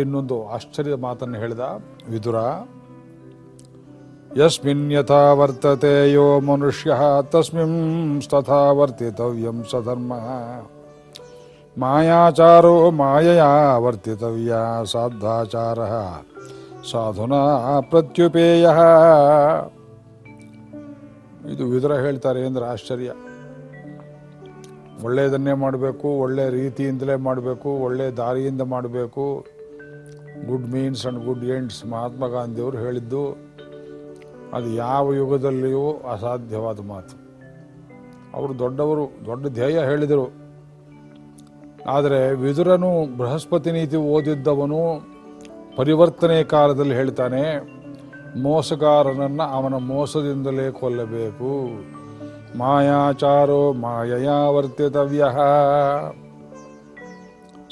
ಇನ್ನೊಂದು ಆಶ್ಚರ್ಯದ ಮಾತನ್ನು ಹೇಳಿದ ವಿದುರ, ಯಸ್ಮಿನ್ ಯಥಾ ವರ್ತತೆ ಯೋ ಮನುಷ್ಯ, ತಸ್ಮಿಂ ತಥಾ ವರ್ತಿತವ್ಯಂ ಸಧರ್ಮ. ಮಾಯಾಚಾರೋ ಮಾಯಯಾ ವರ್ತಿತವ್ಯ ಸಾಧಾಚಾರ ಸಾಧುನಾ ಪ್ರತ್ಯುಪೇಯ. ಇದು ವಿದುರ ಹೇಳ್ತಾರೆ ಅಂದ್ರೆ ಆಶ್ಚರ್ಯ. ಒಳ್ಳೆಯದನ್ನೇ ಮಾಡಬೇಕು, ಒಳ್ಳೆ ರೀತಿಯಿಂದಲೇ ಮಾಡಬೇಕು, ಒಳ್ಳೆ ದಾರಿಯಿಂದ ಮಾಡಬೇಕು good means and good ends Mahatma ಗಾಂಧಿಯವರು ಹೇಳಿದ್ದು, ಅದು ಯಾವ ಯುಗದಲ್ಲಿಯೂ ಅಸಾಧ್ಯವಾದ ಮಾತು. ಅವರು ದೊಡ್ಡವರು, ದೊಡ್ಡ ಧ್ಯೇಯ ಹೇಳಿದರು. ಆದರೆ ವಿದುರನು ಬೃಹಸ್ಪತಿ ನೀತಿ ಓದಿದ್ದವನು ಪರಿವರ್ತನೆ ಕಾಲದಲ್ಲಿ ಹೇಳ್ತಾನೆ, ಮೋಸಗಾರನನ್ನು ಅವನ ಮೋಸದಿಂದಲೇ ಕೊಲ್ಲಬೇಕು. ಮಾಯಾಚಾರೋ ಮಾಯಯಾ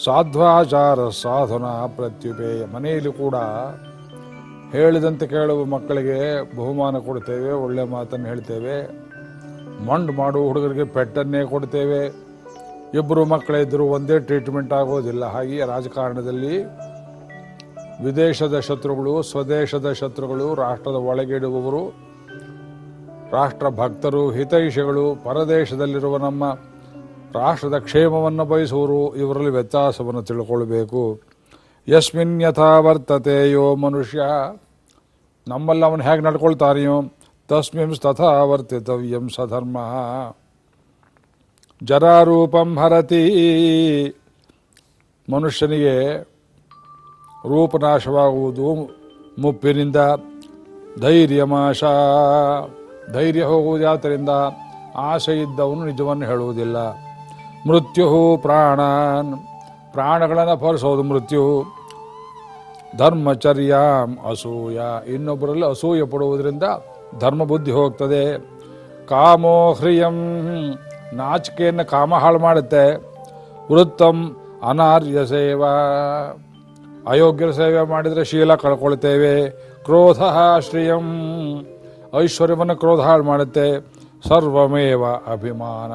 ಸಾಧ್ವಾಚಾರ ಸಾಧನ ಪ್ರತ್ಯುಪೇಯ ಮನೆಯಲ್ಲಿ ಕೂಡ ಹೇಳಿದಂತೆ ಕೇಳುವ ಮಕ್ಕಳಿಗೆ ಬಹುಮಾನ ಕೊಡ್ತೇವೆ, ಒಳ್ಳೆ ಮಾತನ್ನು ಹೇಳ್ತೇವೆ. ಮಂಡ್ ಮಾಡುವ ಹುಡುಗರಿಗೆ ಪೆಟ್ಟನ್ನೇ ಕೊಡ್ತೇವೆ. ಇಬ್ಬರು ಮಕ್ಕಳಿದ್ದರೂ ಒಂದೇ ಟ್ರೀಟ್ಮೆಂಟ್ ಆಗೋದಿಲ್ಲ. ಹಾಗೆ ರಾಜಕಾರಣದಲ್ಲಿ ವಿದೇಶದ ಶತ್ರುಗಳು, ಸ್ವದೇಶದ ಶತ್ರುಗಳು, ರಾಷ್ಟ್ರದ ಒಳಗಿಡುವವರು ರಾಷ್ಟ್ರ ಭಕ್ತರು ಹಿತೈಷಿಗಳು, ಪರದೇಶದಲ್ಲಿರುವ ನಮ್ಮ ರಾಷ್ಟ್ರದ ಕ್ಷೇಮವನ್ನು ಬಯಸುವರು, ಇವರಲ್ಲಿ ವ್ಯತ್ಯಾಸವನ್ನು ತಿಳ್ಕೊಳ್ಬೇಕು. ಯಸ್ಮಿನ್ ಯಥಾ ವರ್ತತೆ ಯೋ ಮನುಷ್ಯ. ನಮ್ಮಲ್ಲಿ ಅವನು ಹೇಗೆ ನಡ್ಕೊಳ್ತಾನೆಯೋ ತಸ್ಮಿಂ ತಥಾ ವರ್ತಿತವ್ಯಂ ಸಧರ್ಮ. ಜರಾರೂಪಂ ಹರತಿ. ಮನುಷ್ಯನಿಗೆ ರೂಪನಾಶವಾಗುವುದು ಮುಪ್ಪಿನಿಂದ ಧೈರ್ಯಮಾಶ. ಧೈರ್ಯ ಹೋಗುವುದು ಆಸೆ ಇದ್ದವನು ನಿಜವನ್ನು ಹೇಳುವುದಿಲ್ಲ. ಮೃತ್ಯು ಪ್ರಾಣಾನ್ ಪ್ರಾಣಗಳನ್ನು ಫಲಿಸೋದು ಮೃತ್ಯು. ಧರ್ಮಚರ್ಯಾಂ ಅಸೂಯ. ಇನ್ನೊಬ್ಬರಲ್ಲಿ ಅಸೂಯ ಪಡುವುದರಿಂದ ಧರ್ಮ ಬುದ್ಧಿ ಹೋಗ್ತದೆ. ಕಾಮೋ ಹ್ರಿಯಂ. ನಾಚಿಕೆಯನ್ನು ಕಾಮ ಹಾಳು ಮಾಡುತ್ತೆ. ವೃತ್ತಂ ಅನಾರ್ಯ ಸೇವಾ. ಅಯೋಗ್ಯರ ಸೇವೆ ಮಾಡಿದರೆ ಶೀಲ ಕಳ್ಕೊಳ್ತೇವೆ. ಕ್ರೋಧ ಶ್ರಿಯಂ. ಐಶ್ವರ್ಯವನ್ನು ಕ್ರೋಧ ಹಾಳು ಮಾಡುತ್ತೆ. ಸರ್ವಮೇವ ಅಭಿಮಾನ.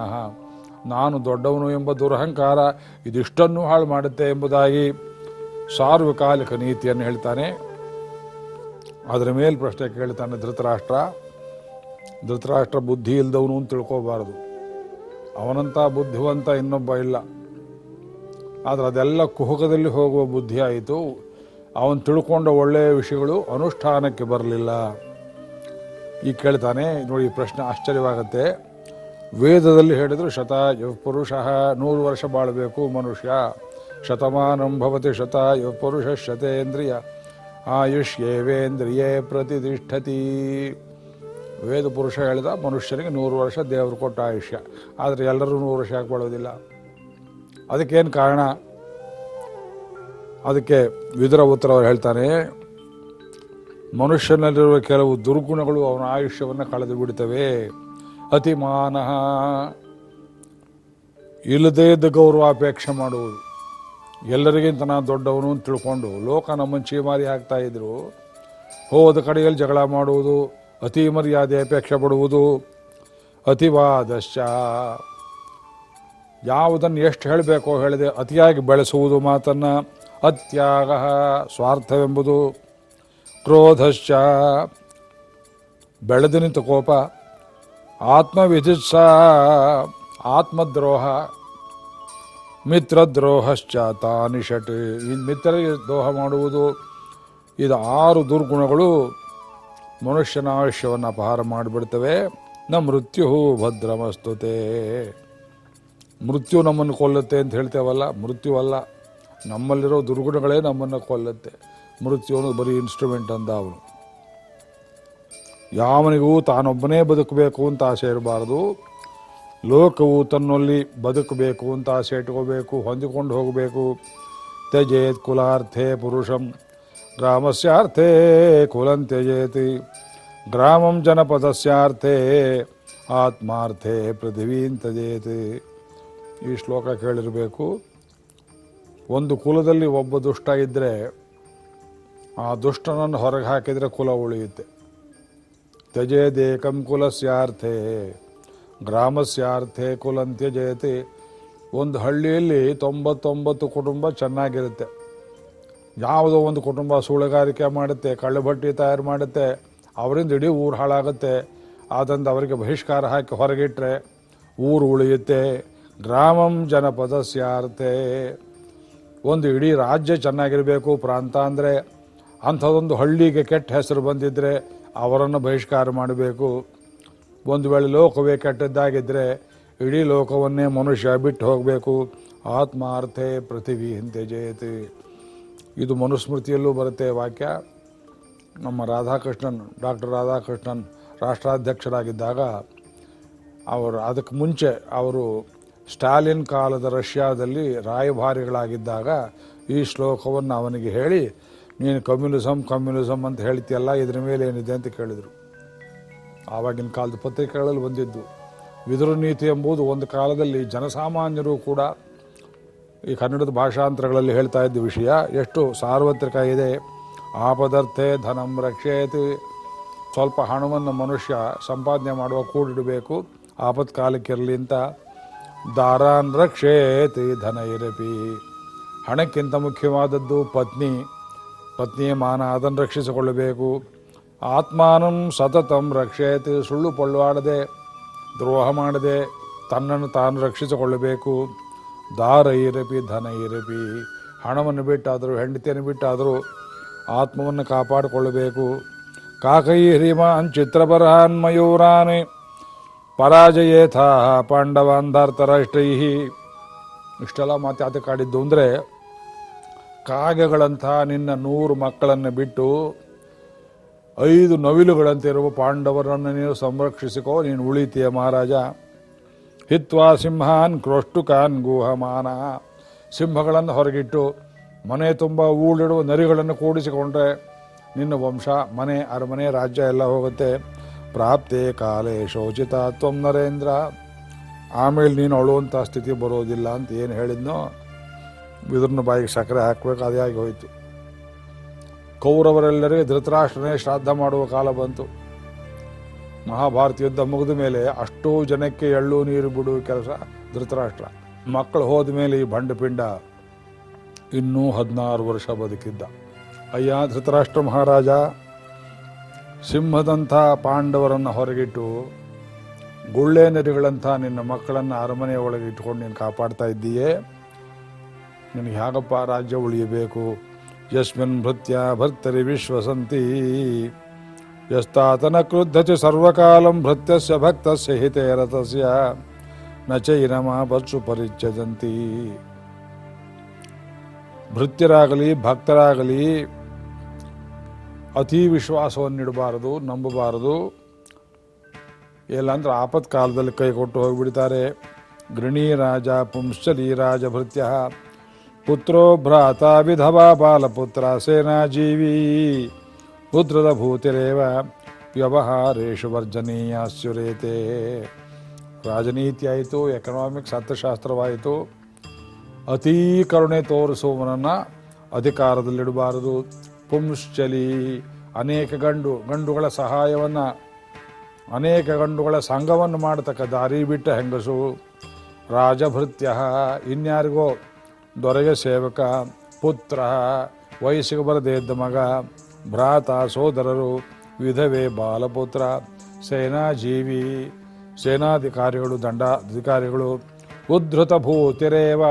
ನಾನು ದೊಡ್ಡವನು ಎಂಬ ದುರಹಂಕಾರ ಇದಿಷ್ಟನ್ನು ಹಾಳು ಮಾಡುತ್ತೆ ಎಂಬುದಾಗಿ ಸಾರ್ವಕಾಲಿಕ ನೀತಿಯನ್ನು ಹೇಳ್ತಾನೆ. ಅದರ ಮೇಲೆ ಪ್ರಶ್ನೆ ಕೇಳ್ತಾನೆ ಧೃತರಾಷ್ಟ್ರ. ಧೃತರಾಷ್ಟ್ರ ಬುದ್ಧಿ ಇಲ್ದವನು ಅಂತ ತಿಳ್ಕೋಬಾರದು. ಅವನಂತ ಬುದ್ಧಿವಂತ ಇನ್ನೊಬ್ಬ ಇಲ್ಲ. ಆದರೆ ಅದೆಲ್ಲ ಕುಹುಕದಲ್ಲಿ ಹೋಗುವ ಬುದ್ಧಿ ಆಯಿತು. ಅವನು ತಿಳ್ಕೊಂಡ ಒಳ್ಳೆಯ ವಿಷಯಗಳು ಅನುಷ್ಠಾನಕ್ಕೆ ಬರಲಿಲ್ಲ. ಈಗ ಕೇಳ್ತಾನೆ, ನೋಡಿ ಪ್ರಶ್ನೆ ಆಶ್ಚರ್ಯವಾಗತ್ತೆ. ವೇದದಲ್ಲಿ ಹೇಳಿದ್ರು ಶತ ಪುರುಷ ನೂರು ವರ್ಷ ಬಾಳಬೇಕು ಮನುಷ್ಯ. ಶತಮಾನಂ ಭವತಿ ಶತ ಪುರುಷ ಶತೇಂದ್ರಿಯ. ಆಯುಷ್ಯೇವೇಂದ್ರಿಯೇ ಪ್ರತಿಷ್ಠತಿ. ವೇದ ಪುರುಷ ಹೇಳಿದ ಮನುಷ್ಯನಿಗೆ ನೂರು ವರ್ಷ ದೇವರು ಕೊಟ್ಟ ಆಯುಷ್ಯ. ಆದರೆ ಎಲ್ಲರೂ ನೂರು ವರ್ಷ ಯಾಕೆ ಬಾಳೋದಿಲ್ಲ? ಅದಕ್ಕೇನು ಕಾರಣ? ಅದಕ್ಕೆ ವಿದುರ ಉತ್ತರ ಅವರು ಹೇಳ್ತಾನೆ ಮನುಷ್ಯನಲ್ಲಿರುವ ಕೆಲವು ದುರ್ಗುಣಗಳು ಅವನ ಆಯುಷ್ಯವನ್ನು ಕಳೆದು ಬಿಡ್ತವೆ. ಅತಿಮಾನ ಇಲ್ಲದೇ ಇದ್ದ ಗೌರವಾಪೇಕ್ಷೆ ಮಾಡುವುದು. ಎಲ್ಲರಿಗಿಂತ ನಾನು ದೊಡ್ಡವನು ಅಂತ ತಿಳ್ಕೊಂಡು ಲೋಕ ನಮ್ಮನ್ನು ಚೀಮಾರಿ ಹಾಕ್ತಾ ಇದ್ರು. ಹೋದ ಕಡೆಯಲ್ಲಿ ಜಗಳ ಮಾಡುವುದು, ಅತಿ ಮರ್ಯಾದೆ ಅಪೇಕ್ಷೆ ಪಡುವುದು ಅತಿವಾದಶ್ಚ. ಯಾವುದನ್ನು ಎಷ್ಟು ಹೇಳಬೇಕೋ ಹೇಳಿದೆ ಅತಿಯಾಗಿ ಬೆಳೆಸುವುದು ಮಾತನ್ನು ಅತ್ಯಾಗ ಸ್ವಾರ್ಥವೆಂಬುದು ಕ್ರೋಧಶ್ಚ. ಬೆಳೆದು ನಿಂತ ಕೋಪ ಆತ್ಮವಿಧಿತ್ಸ ಆತ್ಮದ್ರೋಹ, ಮಿತ್ರದ್ರೋಹಶ್ಚ ತಾನಿಷಟ್ ಮಿತ್ರರಿಗೆ ದ್ರೋಹ ಮಾಡುವುದು, ಇದು ಆರು ದುರ್ಗುಣಗಳು ಮನುಷ್ಯನ ಆಯುಷ್ಯವನ್ನು ಅಪಹಾರ ಮಾಡಿಬಿಡ್ತವೆ. ನ ಮೃತ್ಯು ಭದ್ರಮಸ್ತುತೆ. ಮೃತ್ಯು ನಮ್ಮನ್ನು ಕೊಲ್ಲುತ್ತೆ ಅಂತ ಹೇಳ್ತೇವಲ್ಲ, ಮೃತ್ಯು ಅಲ್ಲ. ನಮ್ಮಲ್ಲಿರೋ ದುರ್ಗುಣಗಳೇ ನಮ್ಮನ್ನು ಕೊಲ್ಲುತ್ತೆ. ಮೃತ್ಯು ಅನ್ನೋದು ಬರೀ ಇನ್ಸ್ಟ್ರೂಮೆಂಟ್ ಅಂದ ಅವನು. ಯಾವನಿಗೂ ತಾನೊಬ್ಬನೇ ಬದುಕಬೇಕು ಅಂತ ಆಸೆ ಇರಬಾರದು. ಲೋಕವು ತನ್ನಲ್ಲಿ ಬದುಕಬೇಕು ಅಂತ ಆಸೆ ಇಟ್ಕೋಬೇಕು, ಹೊಂದಿಕೊಂಡು ಹೋಗಬೇಕು. ತ್ಯಜೇತ್ ಕುಲಾರ್ಥೇ ಪುರುಷಂ ಗ್ರಾಮಸ್ಯಾರ್ಥೇ ಕುಲಂ ತ್ಯಜೇತಿ. ಗ್ರಾಮಂ ಜನಪದಸ್ಯಾರ್ಥೇ ಆತ್ಮಾರ್ಥೇ ಪೃಥಿವೀನ್ ತ್ಯಜೇತಿ. ಈ ಶ್ಲೋಕ ಕೇಳಿರಬೇಕು. ಒಂದು ಕುಲದಲ್ಲಿ ಒಬ್ಬ ದುಷ್ಟ ಇದ್ದರೆ ಆ ದುಷ್ಟನನ್ನು ಹೊರಗೆ ಹಾಕಿದರೆ ಕುಲ ಉಳಿಯುತ್ತೆ. ತ್ಯಜೇದೇಕಂ ಕುಲಸ್ಯಾರ್ಥೇ ಗ್ರಾಮಸ್ಯಾರ್ಥೇ ಕುಲಂ ತ್ಯಜೇತಿ. ಒಂದು ಹಳ್ಳಿಯಲ್ಲಿ ತೊಂಬತ್ತೊಂಬತ್ತು ಕುಟುಂಬ ಚೆನ್ನಾಗಿರುತ್ತೆ. ಯಾವುದೋ ಒಂದು ಕುಟುಂಬ ಸೂಳೆಗಾರಿಕೆ ಮಾಡುತ್ತೆ, ಕಳ್ಳುಬಟ್ಟಿ ತಯಾರು ಮಾಡುತ್ತೆ, ಅವರಿಂದ ಇಡೀ ಊರು ಹಾಳಾಗುತ್ತೆ. ಆದ್ದರಿಂದ ಅವರಿಗೆ ಬಹಿಷ್ಕಾರ ಹಾಕಿ ಹೊರಗಿಟ್ರೆ ಊರು ಉಳಿಯುತ್ತೆ. ಗ್ರಾಮಂ ಜನಪದಸ್ಯಾರ್ಥೇ ಒಂದು ಇಡೀ ರಾಜ್ಯ ಚೆನ್ನಾಗಿರಬೇಕು ಪ್ರಾಂತ ಅಂದರೆ ಅಂಥದ್ದೊಂದು ಹಳ್ಳಿಗೆ ಕೆಟ್ಟ ಹೆಸರು ಬಂದಿದ್ದರೆ ಅವರನ್ನು ಬಹಿಷ್ಕಾರ ಮಾಡಬೇಕು. ಒಂದು ವೇಳೆ ಲೋಕವೇ ಕೆಟ್ಟದ್ದಾಗಿದ್ದರೆ ಇಡೀ ಲೋಕವನ್ನೇ ಮನುಷ್ಯ ಬಿಟ್ಟು ಹೋಗಬೇಕು. ಆತ್ಮಾರ್ಥೆ ಹಿಂದೆ ಜಯತೆ ಇದು ಮನುಸ್ಮೃತಿಯಲ್ಲೂ ಬರುತ್ತೆ ವಾಕ್ಯ. ನಮ್ಮ ರಾಧಾಕೃಷ್ಣನ್, ಡಾಕ್ಟರ್ ರಾಧಾಕೃಷ್ಣನ್ ರಾಷ್ಟ್ರಾಧ್ಯಕ್ಷರಾಗಿದ್ದಾಗ ಅವರು ಅದಕ್ಕೆ ಮುಂಚೆ ಅವರು ಸ್ಟಾಲಿನ್ ಕಾಲದ ರಷ್ಯಾದಲ್ಲಿ ರಾಯಭಾರಿಗಳಾಗಿದ್ದಾಗ ಈ ಶ್ಲೋಕವನ್ನು ಅವನಿಗೆ ಹೇಳಿ ನೀನು ಕಮ್ಯುನಿಸಮ್ ಕಮ್ಯುನಿಸಮ್ ಅಂತ ಹೇಳ್ತೀಯಲ್ಲ, ಇದ್ರ ಮೇಲೆ ಏನಿದೆ ಅಂತ ಕೇಳಿದರು. ಆವಾಗಿನ ಕಾಲದ ಪತ್ರಿಕೆಗಳಲ್ಲಿ ಬಂದಿದ್ದು, ವಿದುರ ನೀತಿ ಎಂಬುದು ಒಂದು ಕಾಲದಲ್ಲಿ ಜನಸಾಮಾನ್ಯರು ಕೂಡ ಈ ಕನ್ನಡದ ಭಾಷಾಂತರಗಳಲ್ಲಿ ಹೇಳ್ತಾ ಇದ್ದ ವಿಷಯ. ಎಷ್ಟು ಸಾರ್ವತ್ರಿಕ ಇದೆ. ಆಪದರ್ಥೆ ಧನಂ ರಕ್ಷೇತಿ. ಸ್ವಲ್ಪ ಹಣವನ್ನು ಮನುಷ್ಯ ಸಂಪಾದನೆ ಮಾಡುವ ಕೂಡಿಡಬೇಕು. ಆಪತ್ಕಾಲಕ್ಕಿರಲಿ ಅಂತ, ದಾರಾನ್ ರಕ್ಷೇತಿ ಧನ ಇರಪಿ. ಹಣಕ್ಕಿಂತ ಮುಖ್ಯವಾದದ್ದು ಪತ್ನಿ. ಪತ್ನಿಯ ಮಾನ ಅದನ್ನು ರಕ್ಷಿಸಿಕೊಳ್ಳಬೇಕು. ಆತ್ಮಾನಂ ಸತತಂ ರಕ್ಷೇತಿ ಸುಳ್ಳು ಪೊಳ್ಳಾಡದೆ ದ್ರೋಹ ಮಾಡದೆ ತನ್ನನ್ನು ತಾನು ರಕ್ಷಿಸಿಕೊಳ್ಳಬೇಕು. ದಾರ ಇರಪಿ ಧನ ಇರಪಿ ಹಣವನ್ನು ಬಿಟ್ಟಾದರೂ, ಹೆಂಡತಿಯನ್ನು ಬಿಟ್ಟಾದರೂ ಆತ್ಮವನ್ನು ಕಾಪಾಡಿಕೊಳ್ಳಬೇಕು. ಕಾಕೈ ಹ್ರೀಮಾನ್ ಚಿತ್ರಪರಹಾನ್ ಮಯೂರಾನ್ ಪರಾಜಯೇಥ ಪಾಂಡವಾಂಧಾರ್ತರಾಷ್ಟ್ರೈ ಇಷ್ಟೆಲ್ಲ ಮಾತಾಡಿದ್ದು ಅಂದರೆ ಕಾಗೆಗಳಂಥ ನಿನ್ನ ನೂರು ಮಕ್ಕಳನ್ನು ಬಿಟ್ಟು ಐದು ನವಿಲುಗಳಂತಿರುವ ಪಾಂಡವರನ್ನು ನೀನು ಸಂರಕ್ಷಿಸಿಕೋ, ನೀನು ಉಳಿತೀಯ ಮಹಾರಾಜ. ಹಿತ್ವಾ ಸಿಂಹಾನ್ ಕ್ರೋಷ್ಟುಕಾನ್ ಗುಹಮಾನ. ಸಿಂಹಗಳನ್ನು ಹೊರಗಿಟ್ಟು ಮನೆ ತುಂಬ ಊಳಿಡುವ ನರಿಗಳನ್ನು ಕೂಡಿಸಿಕೊಂಡ್ರೆ ನಿನ್ನ ವಂಶ, ಮನೆ, ಅರಮನೆ, ರಾಜ್ಯ ಎಲ್ಲ ಹೋಗುತ್ತೆ. ಪ್ರಾಪ್ತಿ ಕಾಲೇ ಶೋಚಿತ ತ್ವಂ ನರೇಂದ್ರ. ಆಮೇಲೆ ನೀನು ಅಳುವಂಥ ಸ್ಥಿತಿ ಬರೋದಿಲ್ಲ ಅಂತ ಏನು ಹೇಳಿದ್ನೋ? ಇದ್ರನ್ನ ಬಾಯಿಗೆ ಸಕ್ಕರೆ ಹಾಕಬೇಕು, ಅದೇ ಆಗಿ ಹೋಯಿತು. ಕೌರವರೆಲ್ಲರಿಗೆ ಧೃತರಾಷ್ಟ್ರನೇ ಶ್ರಾದ್ದ ಮಾಡುವ ಕಾಲ ಬಂತು. ಮಹಾಭಾರತ ಯುದ್ಧ ಮುಗಿದ ಮೇಲೆ ಅಷ್ಟೋ ಜನಕ್ಕೆ ಎಳ್ಳು ನೀರು ಬಿಡುವ ಕೆಲಸ ಧೃತರಾಷ್ಟ್ರ. ಮಕ್ಕಳು ಹೋದ ಮೇಲೆ ಈ ಬಂಡಪಿಂಡ ಇನ್ನೂ ಹದಿನಾರು ವರ್ಷ ಬದುಕಿದ್ದ. ಅಯ್ಯ, ಧೃತರಾಷ್ಟ್ರ ಮಹಾರಾಜ, ಸಿಂಹದಂಥ ಪಾಂಡವರನ್ನು ಹೊರಗಿಟ್ಟು ಗುಳ್ಳೆ ನರಿಗಳಂಥ ನಿನ್ನ ಮಕ್ಕಳನ್ನು ಅರಮನೆಯ ಒಳಗೆ ಇಟ್ಕೊಂಡು ನೀನು ಕಾಪಾಡ್ತಾ ಇದ್ದೀಯೇ? ನಿನಗೆ ಹೇಗಪ್ಪ ರಾಜ್ಯ ಉಳಿಯಬೇಕು. ಯಸ್ಮಿನ್ ಭೃತ್ಯ ಭರ್ತರಿ ವಿಶ್ವಸಂತಿ. ಯಸ್ತಾತನ ಕ್ರುದ್ಧತಿ ಸರ್ವಕಾಲಂ ಭೃತ್ಯಸ್ಯ ಭಕ್ತಸ್ಯ ಹಿತೇ ರಥಸ್ಯ. ನ ಚೈನಮ ಬಸ್ಸು ಪರಿಚ್ಛದಂತಿ. ಭೃತ್ಯರಾಗಲಿ, ಭಕ್ತರಾಗಲಿ, ಅತಿ ವಿಶ್ವಾಸವನ್ನಿಡಬಾರದು ನಂಬಬಾರದು. ಇಲ್ಲಾಂದ್ರೆ ಆಪತ್ಕಾಲದಲ್ಲಿ ಕೈ ಕೊಟ್ಟು ಹೋಗಿಬಿಡ್ತಾರೆ. ಗೃಣೀರಾಜ ರಾಜ ಪುಂಶ್ಚಲಿ ರಾಜ ಭೃತ್ಯ. ಪುತ್ರೋ ಭ್ರಾತ ವಿಧವಾ ಬಾಲಪುತ್ರ ಸೇನಾಜೀವಿ ಪುತ್ರದ ಭೂತಿರೇವ ವ್ಯವಹಾರೇಶು ವರ್ಜನೀಯ ಸುರೇತೆ ರಾಜನೀತಿ ಆಯಿತು ಎಕನಾಮಿಕ್ಸ್ ಅರ್ಥಶಾಸ್ತ್ರವಾಯಿತು. ಅತೀ ಕರುಣೆ ತೋರಿಸುವವನನ್ನು ಅಧಿಕಾರದಲ್ಲಿಡಬಾರದು. ಪುಂಶ್ಚಲಿ ಅನೇಕ ಗಂಡು, ಗಂಡುಗಳ ಸಹಾಯವನ್ನು, ಅನೇಕ ಗಂಡುಗಳ ಸಂಘವನ್ನು ಮಾಡತಕ್ಕ ದಾರಿ ಬಿಟ್ಟ ಹೆಂಗಸು. ರಾಜಭೃತ್ಯ ಇನ್ಯಾರಿಗೋ ದೊರೆಯ ಸೇವಕ, ಪುತ್ರ, ವಯಸ್ಸಿಗೆ ಬರದೇ ಇದ್ದ ಮಗ, ಭ್ರಾತ, ಸೋದರರು, ವಿಧವೆ, ಬಾಲಪುತ್ರ, ಸೇನಾಜೀವಿ, ಸೇನಾಧಿಕಾರಿಗಳು, ದಂಡಾಧಿಕಾರಿಗಳು, ಉದ್ಧತ ಭೂತಿರೇವ.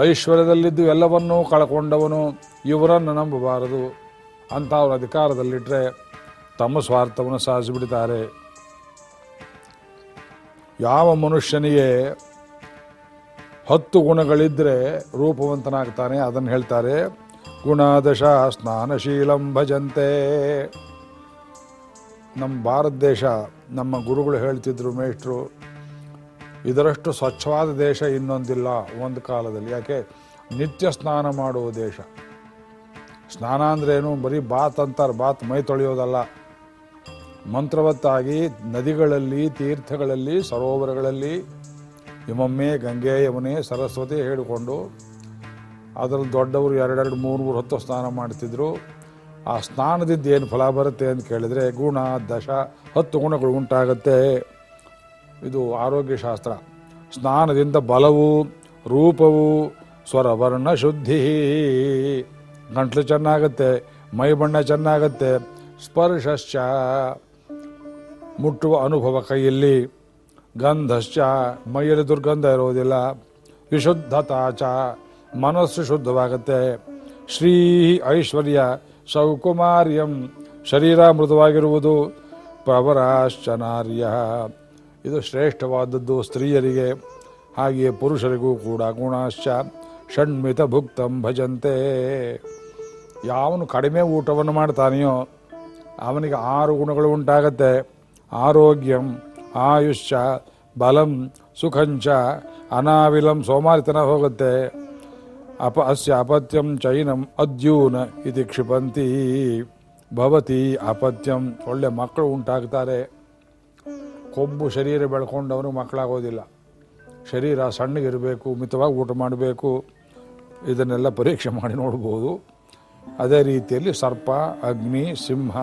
ಐಶ್ವರ್ಯದಲ್ಲಿದ್ದು ಎಲ್ಲವನ್ನೂ ಕಳ್ಕೊಂಡವನು, ಇವರನ್ನು ನಂಬಬಾರದು ಅಂತ ಅವರ ಅಧಿಕಾರದಲ್ಲಿಟ್ಟರೆ ತಮ್ಮ ಸ್ವಾರ್ಥವನ್ನು ಸಾಧಿಸಿಬಿಡ್ತಾರೆ ಯಾವ ಮನುಷ್ಯನಿಗೆ ಹತ್ತು ಗುಣಗಳಿದ್ದರೆ ರೂಪವಂತನಾಗ್ತಾನೆ, ಅದನ್ನು ಹೇಳ್ತಾರೆ ಗುಣಾದಶ ಸ್ನಾನಶೀಲಂ ಭಜಂತೆ. ನಮ್ಮ ಭಾರತ ದೇಶ, ನಮ್ಮ ಗುರುಗಳು ಹೇಳ್ತಿದ್ರು ಮೇಷ್ಟ್ರು, ಇದರಷ್ಟು ಸ್ವಚ್ಛವಾದ ದೇಶ ಇನ್ನೊಂದಿಲ್ಲ ಒಂದು ಕಾಲದಲ್ಲಿ. ಯಾಕೆ? ನಿತ್ಯ ಸ್ನಾನ ಮಾಡುವ ದೇಶ. ಸ್ನಾನ ಅಂದ್ರೇನು? ಬರೀ ಬಾತ್ ಅಂತಾರೆ, ಬಾತ್ ಮೈ ತೊಳೆಯೋದಲ್ಲ. ಮಂತ್ರವತ್ತಾಗಿ ನದಿಗಳಲ್ಲಿ, ತೀರ್ಥಗಳಲ್ಲಿ, ಸರೋವರಗಳಲ್ಲಿ ಒಮ್ಮೊಮ್ಮೆ ಗಂಗೆ ಯಮುನೆ ಸರಸ್ವತಿ ಹೇಳಿಕೊಂಡು ಅದರಲ್ಲಿ ದೊಡ್ಡವರು ಎರಡೆರಡು ಮೂರು ಮೂರು ಹೊತ್ತು ಸ್ನಾನ ಮಾಡ್ತಿದ್ರು. ಆ ಸ್ನಾನದಿಂದ ಏನು ಫಲ ಬರುತ್ತೆ ಅಂತ ಕೇಳಿದರೆ ಗುಣ, ದಶ, ಹತ್ತು ಗುಣಗಳು ಉಂಟಾಗುತ್ತೆ. ಇದು ಆರೋಗ್ಯ ಶಾಸ್ತ್ರ ಸ್ನಾನದಿಂದ ಬಲವು, ರೂಪವು, ಸ್ವರವರ್ಣ ಶುದ್ಧಿ. ಗಂಟ್ಲು ಚೆನ್ನಾಗತ್ತೆ, ಮೈ ಬಣ್ಣ ಚೆನ್ನಾಗತ್ತೆ, ಸ್ಪರ್ಶಶ್ಚ. ಮುಟ್ಟುವ ಅನುಭವ ಕೈಯಲ್ಲಿ. ಗಂಧಶ್ಚ, ಮೈಯಲ್ಲಿ ದುರ್ಗಂಧ ಇರುವುದಿಲ್ಲ. ವಿಶುದ್ಧತಾ ಚ, ಮನಸ್ಸು ಶುದ್ಧವಾಗುತ್ತೆ. ಶ್ರೀ ಐಶ್ವರ್ಯ ಸೌಕುಮಾರ್ಯಂ ಶರೀರ ಮೃದುವಾಗಿರುವುದು ಪ್ರವರಾಶ್ಚನಾರ್ಯ. ಇದು ಶ್ರೇಷ್ಠವಾದದ್ದು ಸ್ತ್ರೀಯರಿಗೆ, ಹಾಗೆಯೇ ಪುರುಷರಿಗೂ ಕೂಡ ಗುಣಾಶ್ಚ. ಷಣ್ಮಿತ ಭುಕ್ತಂ ಭಜಂತೆ. ಯಾವನು ಕಡಿಮೆ ಊಟವನ್ನು ಮಾಡ್ತಾನೆಯೋ, ಅವನಿಗೆ ಆರು ಗುಣಗಳು ಉಂಟಾಗತ್ತೆ. ಆರೋಗ್ಯಂ ಆಯುಷ್ಯ ಬಲಂ, ಸುಖಂಚ, ಅನಾವಿಲಂ ಸೋಮಾರಿತನ ಹೋಗುತ್ತೆ. ಅಪ, ಅಸ್ಯ ಅಪತ್ಯಂ ಚೈನಂ ಅದ್ಯೂನ ಇತಿ ಕ್ಷಿಪಂತಿ. ಭವತಿ ಅಪತ್ಯಂ. ಒಳ್ಳೆ ಮಕ್ಕಳು ಉಂಟಾಗ್ತಾರೆ. ಕೊಬ್ಬು ಶರೀರ ಬೆಳ್ಕೊಂಡವನು ಮಕ್ಕಳಾಗೋದಿಲ್ಲ. ಶರೀರ ಸಣ್ಣಗಿರಬೇಕು, ಮಿತವಾಗಿ ಊಟ ಮಾಡಬೇಕು. ಇದನ್ನೆಲ್ಲ ಪರೀಕ್ಷೆ ಮಾಡಿ ನೋಡ್ಬೋದು. ಅದೇ ರೀತಿಯಲ್ಲಿ ಸರ್ಪ, ಅಗ್ನಿ, ಸಿಂಹ,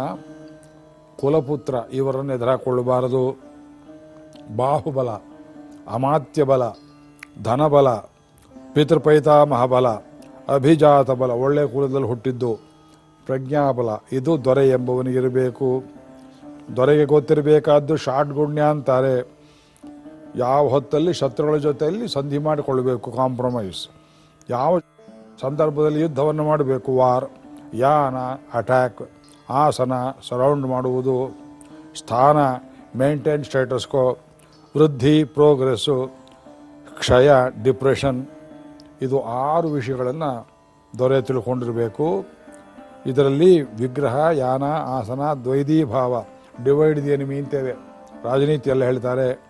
ಕುಲಪುತ್ರ ಇವರನ್ನು ಎದುರಾಕೊಳ್ಳಬಾರದು. ಬಾಹುಬಲ ಅಮಾತ್ಯ ಬಲ ಧನಬಲ ಪಿತೃಪೈತಾಮಹ ಬಲ ಅಭಿಜಾತ ಬಲ ಒಳ್ಳೆಯ ಕುಲದಲ್ಲಿ ಹುಟ್ಟಿದ್ದು ಪ್ರಜ್ಞಾಬಲ, ಇದು ದೊರೆ ಎಂಬವನಿಗಿರಬೇಕು. ದೊರೆಗೆ ಗೊತ್ತಿರಬೇಕಾದ್ದು ಶಾರ್ಟ್ ಗುಣ್ಯ ಅಂತಾರೆ. ಯಾವ ಹೊತ್ತಲ್ಲಿ ಶತ್ರುಗಳ ಜೊತೆಯಲ್ಲಿ ಸಂಧಿ ಮಾಡಿಕೊಳ್ಬೇಕು ಕಾಂಪ್ರಮೈಸ್ ಯಾವ ಸಂದರ್ಭದಲ್ಲಿ ಯುದ್ಧವನ್ನು ಮಾಡಬೇಕು ವಾರ್ ಯಾನ ಅಟ್ಯಾಕ್ ಆಸನ ಸರೌಂಡ್ ಮಾಡುವುದು, ಸ್ಥಾನ ಮೇಂಟೈನ್ ಸ್ಟೇಟಸ್ಕೋ ವೃದ್ಧಿ, ಪ್ರೋಗ್ರೆಸ್ಸು, ಕ್ಷಯ, ಡಿಪ್ರೆಷನ್, ಇದು ಆರು ವಿಷಯಗಳನ್ನು ದೊರೆ ತಿಳ್ಕೊಂಡಿರಬೇಕು. ಇದರಲ್ಲಿ ವಿಗ್ರಹ, ಯಾನ, ಆಸನ ದ್ವೈದೀಭಾವ ಡಿವೈಡ್ ದಿ ಎನಿಮಿ ಅಂತೇವೆ. ರಾಜನೀತಿಯಲ್ಲಿ ಹೇಳ್ತಾರೆ.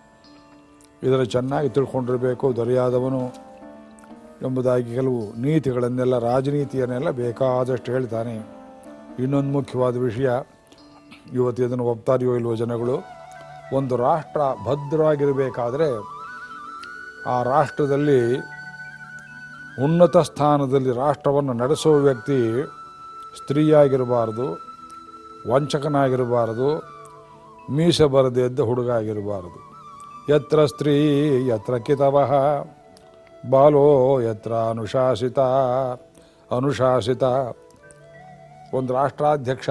ಇದನ್ನು ಚೆನ್ನಾಗಿ ತಿಳ್ಕೊಂಡಿರಬೇಕು ದೊರೆಯಾದವನು ಎಂಬುದಾಗಿ ಕೆಲವು ನೀತಿಗಳನ್ನೆಲ್ಲ, ರಾಜನೀತಿಯನ್ನೆಲ್ಲ ಬೇಕಾದಷ್ಟು ಹೇಳ್ತಾನೆ. ಇನ್ನೊಂದು ಮುಖ್ಯವಾದ ವಿಷಯ, ಇವತ್ತು ಇದನ್ನು ಒಪ್ತಾರೆಯೋ ಇಲ್ವೋ ಜನಗಳು ಒಂದು ರಾಷ್ಟ್ರ ಭದ್ರವಾಗಿರಬೇಕಾದ್ರೆ ಆ ರಾಷ್ಟ್ರದಲ್ಲಿ ಉನ್ನತ ಸ್ಥಾನದಲ್ಲಿ ರಾಷ್ಟ್ರವನ್ನು ನಡೆಸುವ ವ್ಯಕ್ತಿ ಸ್ತ್ರೀಯಾಗಿರಬಾರ್ದು, ವಂಚಕನಾಗಿರಬಾರದು, ಮೀಸೆ ಬರದೇ ಇದ್ದ ಹುಡುಗ ಆಗಿರಬಾರದು ಎತ್ರ ಸ್ತ್ರೀ ಯತ್ರ ಕಿತವಹ ಬಾಲೋ ಯತ್ರ ಅನುಶಾಸಿತ ಅನುಶಾಸಿತ. ಒಂದು ರಾಷ್ಟ್ರಾಧ್ಯಕ್ಷ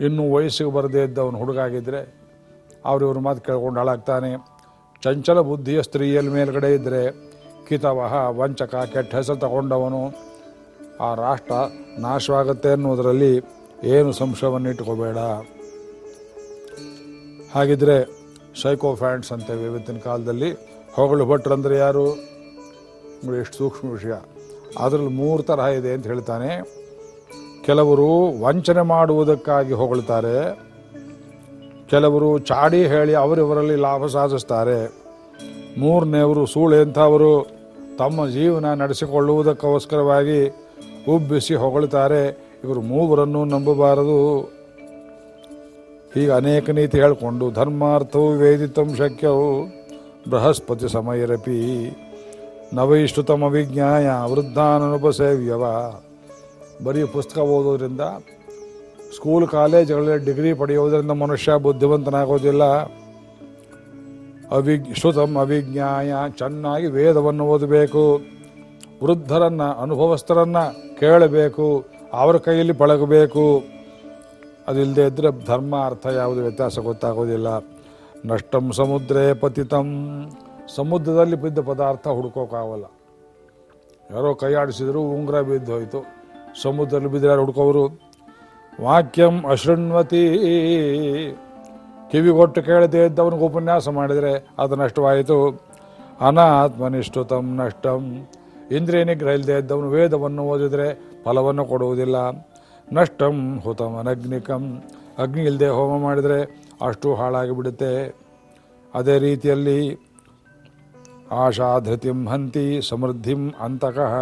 ಇನ್ನೂ ವಯಸ್ಸಿಗೆ ಬರದೇ ಇದ್ದವನು ಹುಡುಗಾಗಿದ್ದರೆ ಅವ್ರಿವ್ರ ಮಾತು ಕೇಳ್ಕೊಂಡು ಹಾಳಾಗ್ತಾನೆ. ಚಂಚಲ ಬುದ್ಧಿಯ ಸ್ತ್ರೀಯಲ್ ಮೇಲ್ಗಡೆ ಇದ್ದರೆ ಕಿತವಹ ವಂಚಕ ಕೆಟ್ಟ ಹೆಸರು ತಗೊಂಡವನು. ಆ ರಾಷ್ಟ್ರ ನಾಶವಾಗುತ್ತೆ ಅನ್ನೋದರಲ್ಲಿ ಏನು ಸಂಶಯವನ್ನು ಇಟ್ಕೋಬೇಡ ಹಾಗಿದ್ರೆ ಸೈಕೋಫ್ಯಾಂಟ್ಸ್ ಅಂತೇವೆ ಇವತ್ತಿನ ಕಾಲದಲ್ಲಿ ಹೊಗಳು ಭಟ್ರು ಅಂದರೆ ಯಾರು? ಎಷ್ಟು ಸೂಕ್ಷ್ಮ ವಿಷಯ. ಅದರಲ್ಲಿ ಮೂರು ತರಹ ಇದೆ ಅಂತ ಹೇಳ್ತಾನೆ. ಕೆಲವರು ವಂಚನೆ ಮಾಡುವುದಕ್ಕಾಗಿ ಹೊಗಳ್ತಾರೆ. ಕೆಲವರು ಚಾಡಿ ಹೇಳಿ ಅವರಿವರಲ್ಲಿ ಲಾಭ ಸಾಧಿಸ್ತಾರೆ. ಮೂರನೇವರು ಸೂಳೆ ಅಂಥವರು ತಮ್ಮ ಜೀವನ ನಡೆಸಿಕೊಳ್ಳುವುದಕ್ಕೋಸ್ಕರವಾಗಿ ಉಬ್ಬಿಸಿ ಹೊಗಳ್ತಾರೆ ಇವರು ಮೂವರನ್ನು ನಂಬಬಾರದು. ಹೀಗೆ ಅನೇಕ ನೀತಿ ಹೇಳಿಕೊಂಡು ಧರ್ಮಾರ್ಥವು ವೇದಿತಂ ಶಕ್ಯವು ಬೃಹಸ್ಪತಿ ಸಮಯರಪಿ ನವೈಷ್ಟುತಮ ವಿಜ್ಞಾಯ ವೃದ್ಧಾನನುಪಸೇವ್ಯವ. ಬರೀ ಪುಸ್ತಕ ಓದೋದ್ರಿಂದ ಸ್ಕೂಲ್, ಕಾಲೇಜುಗಳಲ್ಲಿ ಡಿಗ್ರಿ ಪಡೆಯೋದ್ರಿಂದ ಮನುಷ್ಯ ಬುದ್ಧಿವಂತನಾಗೋದಿಲ್ಲ. ಅವಿಜ್ ಶ್ರುತಂ ಅವಿಜ್ಞಾಯ, ಚೆನ್ನಾಗಿ ವೇದವನ್ನು ಓದಬೇಕು, ವೃದ್ಧರನ್ನು, ಅನುಭವಸ್ಥರನ್ನು ಕೇಳಬೇಕು, ಅವರ ಕೈಯಲ್ಲಿ ಪಳಗಬೇಕು. ಅದಿಲ್ಲದೆ ಇದ್ದರೆ ಧರ್ಮ, ಅರ್ಥ ಯಾವುದು ವ್ಯತ್ಯಾಸ ಗೊತ್ತಾಗೋದಿಲ್ಲ. ನಷ್ಟಂ ಸಮುದ್ರೇ ಪತಿತಂ. ಸಮುದ್ರದಲ್ಲಿ ಬಿದ್ದ ಪದಾರ್ಥ ಹುಡ್ಕೋಕ್ಕಾಗಲ್ಲ. ಯಾರೋ ಕೈ ಆಡಿಸಿದ್ರು ಉಂಗುರ ಬಿದ್ದು ಹೋಯಿತು ಸಮುದ್ರದಲ್ಲಿ ಬಿದ್ದರೆ ಯಾರು ಹುಡ್ಕೋರು ವಾಕ್ಯಂ ಅಶೃಣ್ವತಿ. ಕಿವಿಗೊಟ್ಟು ಕೇಳದೆ ಇದ್ದವನಿಗೆ ಉಪನ್ಯಾಸ ಮಾಡಿದರೆ ಅದು ನಷ್ಟವಾಯಿತು. ಅನಾತ್ಮನಿಷ್ಠುತಂ ನಷ್ಟಂ. ಇಂದ್ರಿಯ ನಿಗ್ರಹ ಇಲ್ಲದೆ ಇದ್ದವನು ವೇದವನ್ನು ಓದಿದರೆ ಫಲವನ್ನು ಕೊಡುವುದಿಲ್ಲ. ನಷ್ಟಂ ಹುತಂ ಅನಗ್ನಿಕಂ ಅಗ್ನಿ ಇಲ್ಲದೆ ಹೋಮ ಮಾಡಿದರೆ ಅಷ್ಟು ಹಾಳಾಗಿ ಬಿಡುತ್ತೆ ಅದೇ ರೀತಿಯಲ್ಲಿ ಆಶಾಧೃತಿಂ ಹಂತಿ ಸಮೃದ್ಧಿಂ ಅಂತಕಃ.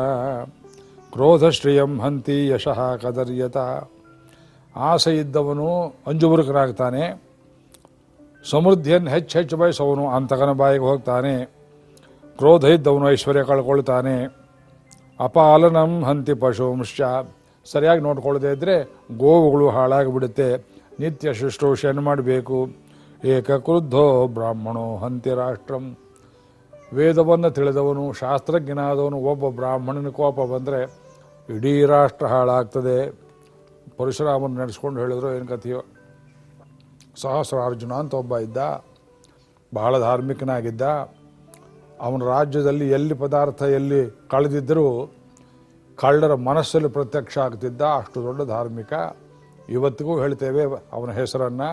ಕ್ರೋಧಶ್ರಿಯಂ ಹಂತಿ ಯಶಃ ಕದರ್ಯತ. ಆಸೆ ಇದ್ದವನು ಸಮೃದ್ಧಿಯನ್ನು ಹೆಚ್ಚು ಹೆಚ್ಚು ಬಯಸೋವನು ಅಂತಕನ ಬಾಯಿಗೆ ಹೋಗ್ತಾನೆ. ಕ್ರೋಧ ಇದ್ದವನು ಐಶ್ವರ್ಯ ಕಳ್ಕೊಳ್ತಾನೆ. ಅಪಾಲನಂ ಹಂತಿ ಪಶುಂಶ್ಚ. ಸರಿಯಾಗಿ ನೋಡ್ಕೊಳ್ಳದೇ ಇದ್ದರೆ ಗೋವುಗಳು ಹಾಳಾಗಿಬಿಡುತ್ತೆ. ನಿತ್ಯ ಶುಶ್ರೂಷೆಯನ್ನು ಮಾಡಬೇಕು? ಏಕಕ್ರುದ್ಧೋ ಬ್ರಾಹ್ಮಣೋ ಹಂತಿ ರಾಷ್ಟ್ರಂ. ವೇದವನ್ನು ತಿಳಿದವನು, ಶಾಸ್ತ್ರಜ್ಞನಾದವನು ಒಬ್ಬ ಬ್ರಾಹ್ಮಣನ ಕೋಪ ಬಂದರೆ ಇಡೀ ರಾಷ್ಟ್ರ ಹಾಳಾಗ್ತದೆ. ಪರಶುರಾಮನ ನಡೆಸ್ಕೊಂಡು ಹೇಳಿದ್ರು, ಏನು ಕಥೆಯೋ? ಸಹಸ್ರಾರ್ಜುನ ಅಂತ ಒಬ್ಬ ಇದ್ದ, ಬಹಳ ಧಾರ್ಮಿಕನಾಗಿದ್ದ. ಅವನ ರಾಜ್ಯದಲ್ಲಿ ಎಲ್ಲಿ ಪದಾರ್ಥ ಎಲ್ಲಿ ಕಳೆದಿದ್ದರೂ ಕಳ್ಳರ ಮನಸ್ಸಲ್ಲಿ ಪ್ರತ್ಯಕ್ಷ ಆಗ್ತಿದ್ದ, ಅಷ್ಟು ದೊಡ್ಡ ಧಾರ್ಮಿಕ. ಇವತ್ತಿಗೂ ಹೇಳ್ತೇವೆ ಅವನ ಹೆಸರನ್ನು.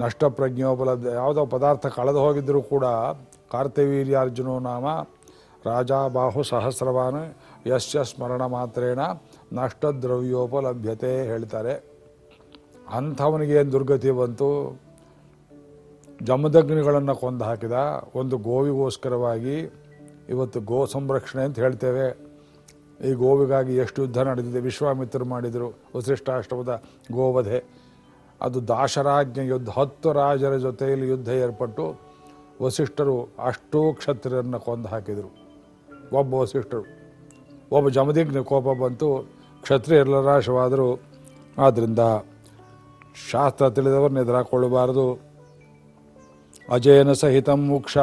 ನಷ್ಟಪ್ರಜ್ಞೋಬಲ ಯಾವುದೋ ಪದಾರ್ಥ ಕಳೆದು ಹೋಗಿದ್ದರೂ ಕೂಡ ಕಾರ್ತವೀರ್ಯಾರ್ಜುನೋ ನಾಮ ರಾಜಾ ಬಾಹು ಸಹಸ್ರವಾನ್ ಯಶ್ಯ ಸ್ಮರಣ ಮಾತ್ರೇಣ. ನಷ್ಟದ್ರವ್ಯೋಪಲಭ್ಯತೆ ಹೇಳ್ತಾರೆ. ಅಂಥವನಿಗೆ ಏನು ದುರ್ಗತಿ ಬಂತು? ಜಮದಗ್ನಿಗಳನ್ನು ಕೊಂದು ಹಾಕಿದ. ಒಂದು ಗೋವಿಗೋಸ್ಕರವಾಗಿ ಇವತ್ತು ಗೋ ಸಂರಕ್ಷಣೆ ಅಂತ ಹೇಳ್ತೇವೆ. ಈ ಗೋವಿಗಾಗಿ ಎಷ್ಟು ಯುದ್ಧ ನಡೆದಿದೆ, ವಿಶ್ವಾಮಿತ್ರರು ಮಾಡಿದರು ವಸಿಷ್ಠಾಷ್ಟಮದ ಗೋವಧೆ. ಅದು ದಾಶರಾಜ್ಞ ಯುದ್ಧ, ಹತ್ತು ರಾಜರ ಜೊತೆಯಲ್ಲಿ ಯುದ್ಧ ಏರ್ಪಟ್ಟು ವಸಿಷ್ಠರು ಅಷ್ಟೋ ಕ್ಷತ್ರಿಯರನ್ನು ಕೊಂದು ಹಾಕಿದರು. ಒಬ್ಬ ವಸಿಷ್ಠರು, ಒಬ್ಬ ಜಮದಿಗ್ನ ಕೋಪ ಬಂತು. ಕ್ಷತ್ರಿಯರೆಲ್ಲ ನಾಶವಾದರು ಆದ್ದರಿಂದ ಶಾಸ್ತ್ರ ತಿಳಿದವರನ್ನ ಎದುರಾಕೊಳ್ಳಬಾರದು ಅಜಯನ ಸಹಿತ ಮೋಕ್ಷ.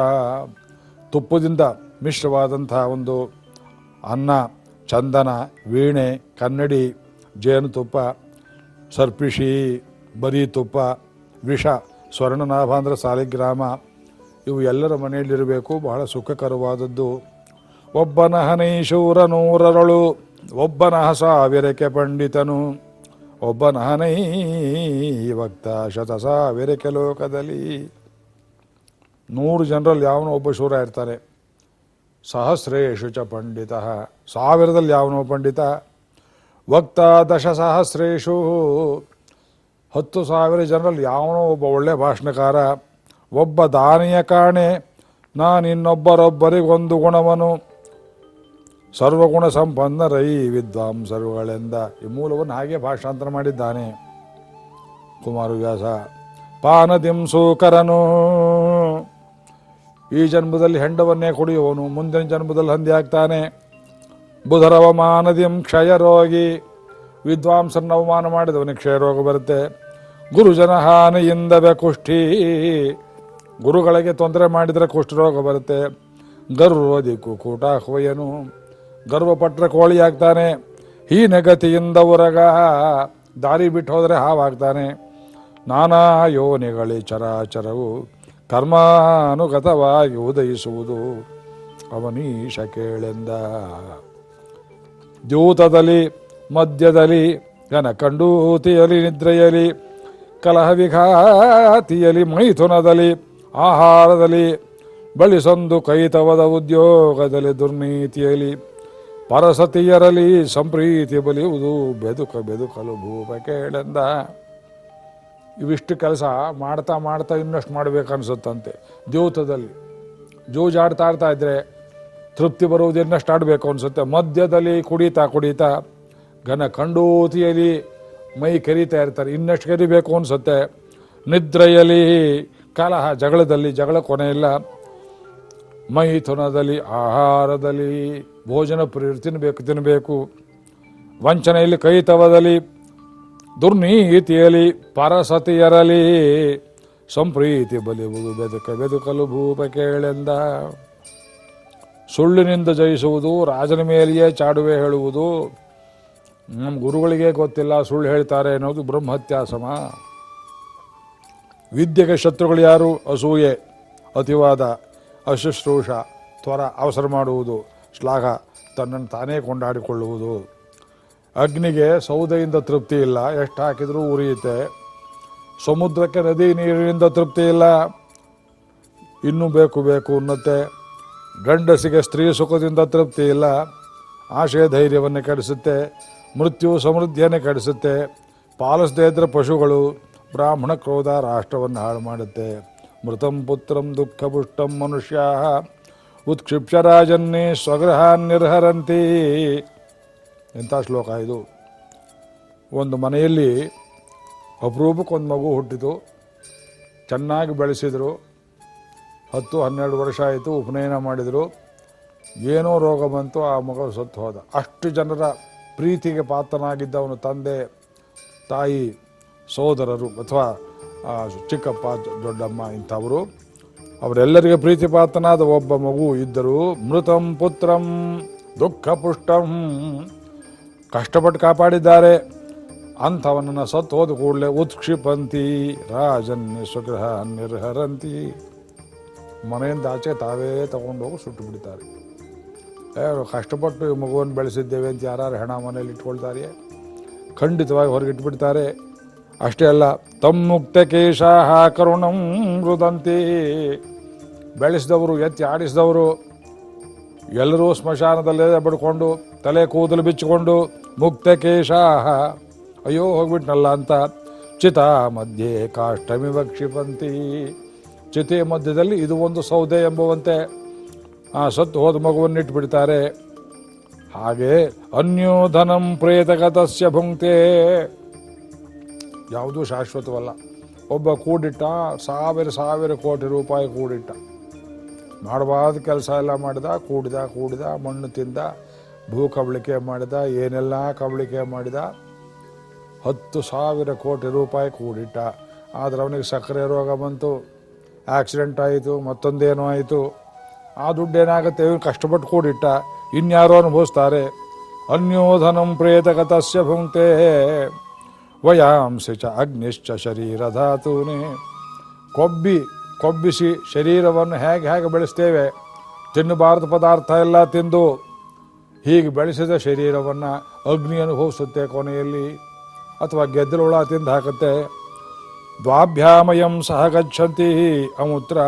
ತುಪ್ಪದಿಂದ ಮಿಶ್ರವಾದಂಥ ಒಂದು ಅನ್ನ, ಚಂದನ, ವೀಣೆ, ಕನ್ನಡಿ, ಜೇನುತುಪ್ಪ ಸರ್ಪಿಷಿ ಬರೀ ತುಪ್ಪ ವಿಷ, ಸ್ವರ್ಣನಾಭ ಅಂದರೆ ಸಾಲಿಗ್ರಾಮ, ಇವು ಎಲ್ಲರ ಮನೆಯಲ್ಲಿರಬೇಕು. ಬಹಳ ಸುಖಕರವಾದದ್ದು. ಒಬ್ಬನಹನೈ ಶೂರ ನೂರರಳು. ಒಬ್ಬನಹ ಸಾವಿರಕ್ಕೆ ಪಂಡಿತನು ಒಬ್ಬನಹನೈ ಭಕ್ತ ಶತಸ ಸಾವಿರಕ್ಕೆ ಲೋಕದಲ್ಲಿ. ನೂರು ಜನರಲ್ಲಿ ಯಾವನೋ ಒಬ್ಬ ಶೂರ ಇರ್ತಾರೆ. ಸಹಸ್ರೇಶು ಚ ಪಂಡಿತ, ಸಾವಿರದಲ್ಲಿ ಯಾವನೋ ಪಂಡಿತ. ವಕ್ತ ದಶ ಸಹಸ್ರೇಶು, ಹತ್ತು ಸಾವಿರ ಜನರಲ್ಲಿ ಯಾವನೋ ಒಬ್ಬ ಒಳ್ಳೆ ಭಾಷಣಕಾರ. ಒಬ್ಬ ದಾನಿಯ ಕಾಣೆ, ನಾನಿನ್ನೊಬ್ಬರೊಬ್ಬರಿಗೊಂದು ಗುಣವನು. ಸರ್ವಗುಣ ಸಂಪನ್ನರೈ ವಿದ್ವಾಂಸರುಗಳೆಂದ ಈ ಮೂಲವನ್ನು ಹಾಗೆ ಭಾಷಾಂತರ ಮಾಡಿದ್ದಾನೆ. ಕುಮಾರವ್ಯಾಸ ಪಾನದಿಂಸೂಕರನು ಈ ಜನ್ಮದಲ್ಲಿ ಹೆಂಡವನ್ನೇ ಕುಡಿಯುವನು ಮುಂದಿನ ಜನ್ಮದಲ್ಲಿ ಹಂದಿ ಆಗ್ತಾನೆ ಬುಧರವಮಾನದಿಂ ಕ್ಷಯರೋಗಿ. ವಿದ್ವಾಂಸರನ್ನ ಅವಮಾನ ಮಾಡಿದವನಿಗೆ ಕ್ಷಯರೋಗ ಬರುತ್ತೆ. ಗುರುಜನ ಹಾನಿಯಿಂದ ಕುಷ್ಠಿ. ಗುರುಗಳಿಗೆ ತೊಂದರೆ ಮಾಡಿದರೆ ಕುಷ್ಠರೋಗ ಬರುತ್ತೆ. ಗರ್ವದಿ ಕುಕೂಟ ಹುಯನು ಗರ್ವಪಟ್ರೆ ಕೋಳಿ ಆಗ್ತಾನೆ. ಹೀನಗತಿಯಿಂದ ಉರಗ. ದಾರಿ ಬಿಟ್ಟು ಹೋದರೆ ಹಾವಾಗ್ತಾನೆ. ನಾನಾ ಯೋನಿಗಳಿ ಚರಾಚರವು ಕರ್ಮಾನುಗತವಾಗಿ ಉದಯಿಸುವುದು. ಅವನೀಶ ಕೇಳೆಂದ. ದ್ಯೂತದಲ್ಲಿ ಮಧ್ಯದಲ್ಲಿ ಘನ ಕಂಡೂತಿಯಲಿ ನಿದ್ರೆಯಲಿ ಕಲಹವಿಘಾತಿಯಲಿ ಮೈಥುನದಲ್ಲಿ, ಆಹಾರದಲ್ಲಿ ಬಳಿಸೊಂದು ಕೈತವದ ಉದ್ಯೋಗದಲ್ಲಿ ದುರ್ನೀತಿಯಲಿ ಪರಸತಿಯರಲಿ ಸಂಪ್ರೀತಿ ಬಲಿಯುವುದು ಬೆದುಕ ಬೆದುಕಲು ಭೂಪ ಕೇಳೆಂದ. ಇವಿಷ್ಟು ಕೆಲಸ ಮಾಡ್ತಾ ಮಾಡ್ತಾ ಇನ್ನಷ್ಟು ಮಾಡಬೇಕನ್ಸುತ್ತಂತೆ. ದ್ಯೂತದಲ್ಲಿ ಜೂಜಾಡ್ತಾ ಇರ್ತಾ ಇದ್ರೆ ತೃಪ್ತಿ ಬರುವುದು ಇನ್ನಷ್ಟು ಆಡಬೇಕು ಅನ್ಸುತ್ತೆ. ಮಧ್ಯದಲ್ಲಿ ಕುಡಿತಾ ಕುಡಿತಾ ಘನ ಕಂಡೂತಿಯಲ್ಲಿ ಮೈ ಕರಿತಾ ಇರ್ತಾರೆ. ಇನ್ನಷ್ಟು ಕರಿಬೇಕು ಅನ್ಸುತ್ತೆ. ನಿದ್ರೆಯಲ್ಲಿ ಕಲಹ ಜಗಳದಲ್ಲಿ ಜಗಳ ಕೊನೆಯಿಲ್ಲ ಮೈಥುನದಲ್ಲಿ ಆಹಾರದಲ್ಲಿ, ಭೋಜನ ಪ್ರಿಯರು ತಿನ್ನಬೇಕು ತಿನ್ನಬೇಕು ವಂಚನೆಯಲ್ಲಿ ಕೈತವದಲ್ಲಿ ದುರ್ನೀತಿಯಲ್ಲಿ ಪರಸತಿಯರಲಿ ಸಂಪ್ರೀತಿ ಬಲಿಯುವುದು ಬೆದುಕ ಬೆದುಕಲು ಭೂಪ ಕೇಳೆಂದ. ಸುಳ್ಳಿನಿಂದ ಜಯಿಸುವುದು, ರಾಜನ ಮೇಲೆಯೇ ಚಾಡುವೆ ಹೇಳುವುದು. ನಮ್ಮ ಗುರುಗಳಿಗೆ ಗೊತ್ತಿಲ್ಲ ಸುಳ್ಳು ಹೇಳ್ತಾರೆ ಅನ್ನೋದು ಬ್ರಹ್ಮತ್ಯಾಸಮ. ವಿದ್ಯೆಗೆ ಶತ್ರುಗಳು ಯಾರು? ಅಸೂಯೆ, ಅತಿವಾದ. ಅಶುಶ್ರೂಷ, ತ್ವರ ಅವಸರ ಮಾಡುವುದು, ಶ್ಲಾಘ, ತನ್ನನ್ನು ತಾನೇ ಕೊಂಡಾಡಿಕೊಳ್ಳುವುದು. ಅಗ್ನಿಗೆ ಸೌದೆಯಿಂದ ತೃಪ್ತಿ ಇಲ್ಲ, ಎಷ್ಟು ಹಾಕಿದರೂ ಉರಿಯುತ್ತೆ. ಸಮುದ್ರಕ್ಕೆ ನದಿ ನೀರಿನಿಂದ ತೃಪ್ತಿ ಇಲ್ಲ, ಇನ್ನೂ ಬೇಕು ಬೇಕು ಅನ್ನತ್ತೆ. ಗಂಡಸಿಗೆ ಸ್ತ್ರೀ ಸುಖದಿಂದ ತೃಪ್ತಿ ಇಲ್ಲ, ಆಶಯ ಧೈರ್ಯವನ್ನು ಕೆಡಿಸುತ್ತೆ, ಮೃತ್ಯು ಸಮೃದ್ಧಿಯನ್ನು ಕೆಡಿಸುತ್ತೆ. ಪಾಲಿಸದೇ ಇದ್ರೆ ಪಶುಗಳು, ಬ್ರಾಹ್ಮಣ ಕ್ರೋಧ ರಾಷ್ಟ್ರವನ್ನು ಹಾಳು ಮಾಡುತ್ತೆ. ಮೃತಂ ಪುತ್ರಂ ದುಃಖಪುಷ್ಟಂ ಮನುಷ್ಯ. ಉತ್ಕ್ಷಿಪ್ಯ ರಾಜನ್ನೇ ಸ್ವಗೃಹ ನಿರ್ಹರಂತಿ. ಎಂಥ ಶ್ಲೋಕ ಇದು? ಒಂದು ಮನೆಯಲ್ಲಿ ಅಪರೂಪಕ್ಕೊಂದು ಮಗು ಹುಟ್ಟಿತು. ಚೆನ್ನಾಗಿ ಬೆಳೆಸಿದರು. ಹತ್ತು, ಹನ್ನೆರಡು ವರ್ಷ ಆಯಿತು, ಉಪನಯನ ಮಾಡಿದರು. ಏನೋ ರೋಗ ಬಂತು, ಆ ಮಗ ಸತ್ತು ಹೋದ. ಅಷ್ಟು ಜನರ ಪ್ರೀತಿಗೆ ಪಾತ್ರನಾಗಿದ್ದವನು ತಂದೆ, ತಾಯಿ, ಸೋದರರು, ಅಥವಾ ಚಿಕ್ಕಪ್ಪ, ದೊಡ್ಡಮ್ಮ ಇಂಥವರು. ಅವರೆಲ್ಲರಿಗೆ ಪ್ರೀತಿಪಾತ್ರನಾದ ಒಬ್ಬ ಮಗು ಇದ್ದರು. ಮೃತಂ ಪುತ್ರಂ ದುಃಖ ಪುಷ್ಟಂ ಕಷ್ಟಪಟ್ಟು ಕಾಪಾಡಿದ್ದಾರೆ. ಅಂಥವನನ್ನು ಸತ್ತು ಹೋದ ಕೂಡಲೇ ಉತ್ಕ್ಷಿಪಂತಿ ರಾಜನ್ಯ ಸುಗ್ರಹ ನಿರ್ಹರಂತಿ. ಮನೆಯಿಂದ ಆಚೆ ತಾವೇ ತಗೊಂಡೋಗಿ ಸುಟ್ಟು ಬಿಡ್ತಾರೆ. ಯಾರು ಕಷ್ಟಪಟ್ಟು ಮಗುವನ್ನು ಬೆಳೆಸಿದ್ದೇವೆ ಅಂತ ಯಾರು ಹೆಣ ಮನೇಲಿ ಇಟ್ಕೊಳ್ತಾರೆ ಖಂಡಿತವಾಗಿ ಹೊರಗಿಟ್ಬಿಡ್ತಾರೆ. ಅಷ್ಟೇ ಅಲ್ಲ, ತಮ್ಮುಕ್ತ ಕೇಶಾಹ ಕರುಣಂ ಮೃದಂತಿ ಬೆಳೆಸಿದವರು, ಎತ್ತಿ ಆಡಿಸಿದವರು, ಎಲ್ಲರೂ ಸ್ಮಶಾನದಲ್ಲೇ ಬಡ್ಕೊಂಡು, ತಲೆ ಕೂದಲು ಬಿಚ್ಚಿಕೊಂಡು, ಮುಕ್ತ ಕೇಶಾಹ. ಅಯ್ಯೋ, ಹೋಗ್ಬಿಟ್ನಲ್ಲ ಅಂತ ಚಿತ ಮಧ್ಯೆ ಕಾಷ್ಟಮಿವ ಕ್ಷಿಪಂತಿ ಚಿತೆಯ ಮಧ್ಯದಲ್ಲಿ ಇದು ಒಂದು ಸೌದೆ ಎಂಬುವಂತೆ ಆ ಸತ್ತು ಹೋದ ಮಗುವನ್ನು ಇಟ್ಬಿಡ್ತಾರೆ. ಹಾಗೆ ಅನ್ಯೋಧನಂ ಪ್ರೇತಗತಸ್ಯ ಭುಂಕ್ತೆ. ಯಾವುದೂ ಶಾಶ್ವತವಲ್ಲ. ಒಬ್ಬ ಕೂಡಿಟ್ಟ ಸಾವಿರ ಸಾವಿರ ಕೋಟಿ ರೂಪಾಯಿ ಕೂಡಿಟ್ಟ. ಮಾಡಬಾರ್ದು ಕೆಲಸ ಎಲ್ಲ ಮಾಡಿದ, ಕೂಡಿದ ಕೂಡಿದ, ಮಣ್ಣು ತಿಂದ, ಭೂ ಕಬಳಿಕೆ ಮಾಡಿದ, ಏನೆಲ್ಲ ಕಬಳಿಕೆ ಮಾಡಿದ, ಹತ್ತು ಸಾವಿರ ಕೋಟಿ ರೂಪಾಯಿ ಕೂಡಿಟ್ಟ. ಆದರೆ ಅವನಿಗೆ ಸಕ್ಕರೆ ರೋಗ ಬಂತು, ಆಕ್ಸಿಡೆಂಟ್ ಆಯಿತು, ಮತ್ತೊಂದೇನೋ ಆಯಿತು. ಆ ದುಡ್ಡು ಏನಾಗುತ್ತೆ ಇವ್ರು ಕಷ್ಟಪಟ್ಟು ಕೂಡಿಟ್ಟ. ಇನ್ಯಾರೋ ಅನುಭವಿಸ್ತಾರೆ. ಅನ್ಯೋಧನಂ ಪ್ರೇತಗತಸ್ಯ ಭುಂಕ್ತೆ ವಯಾಂಸಿ ಚ ಅಗ್ನಿಶ್ಚ ಶರೀರಧಾತೂನೇ ಕೊಬ್ಬಿ, ಕೊಬ್ಬಿಸಿ ಶರೀರವನ್ನು ಹೇಗೆ ಹೇಗೆ ಬೆಳೆಸ್ತೇವೆ? ತಿನ್ನಬಾರದ ಪದಾರ್ಥ ಎಲ್ಲ ತಿಂದು. ಹೀಗೆ ಬೆಳೆಸಿದ ಶರೀರವನ್ನು ಅಗ್ನಿ ಅನುಭವಿಸುತ್ತೆ ಕೊನೆಯಲ್ಲಿ. ಅಥವಾ ಗೆದ್ದಲುಳ ತಿಂದು ಹಾಕುತ್ತೆ. ದ್ವಾಭ್ಯಾಮಯಂ ಸಹ ಗಚ್ಚಂತಿ ಅಮೂತ್ರ.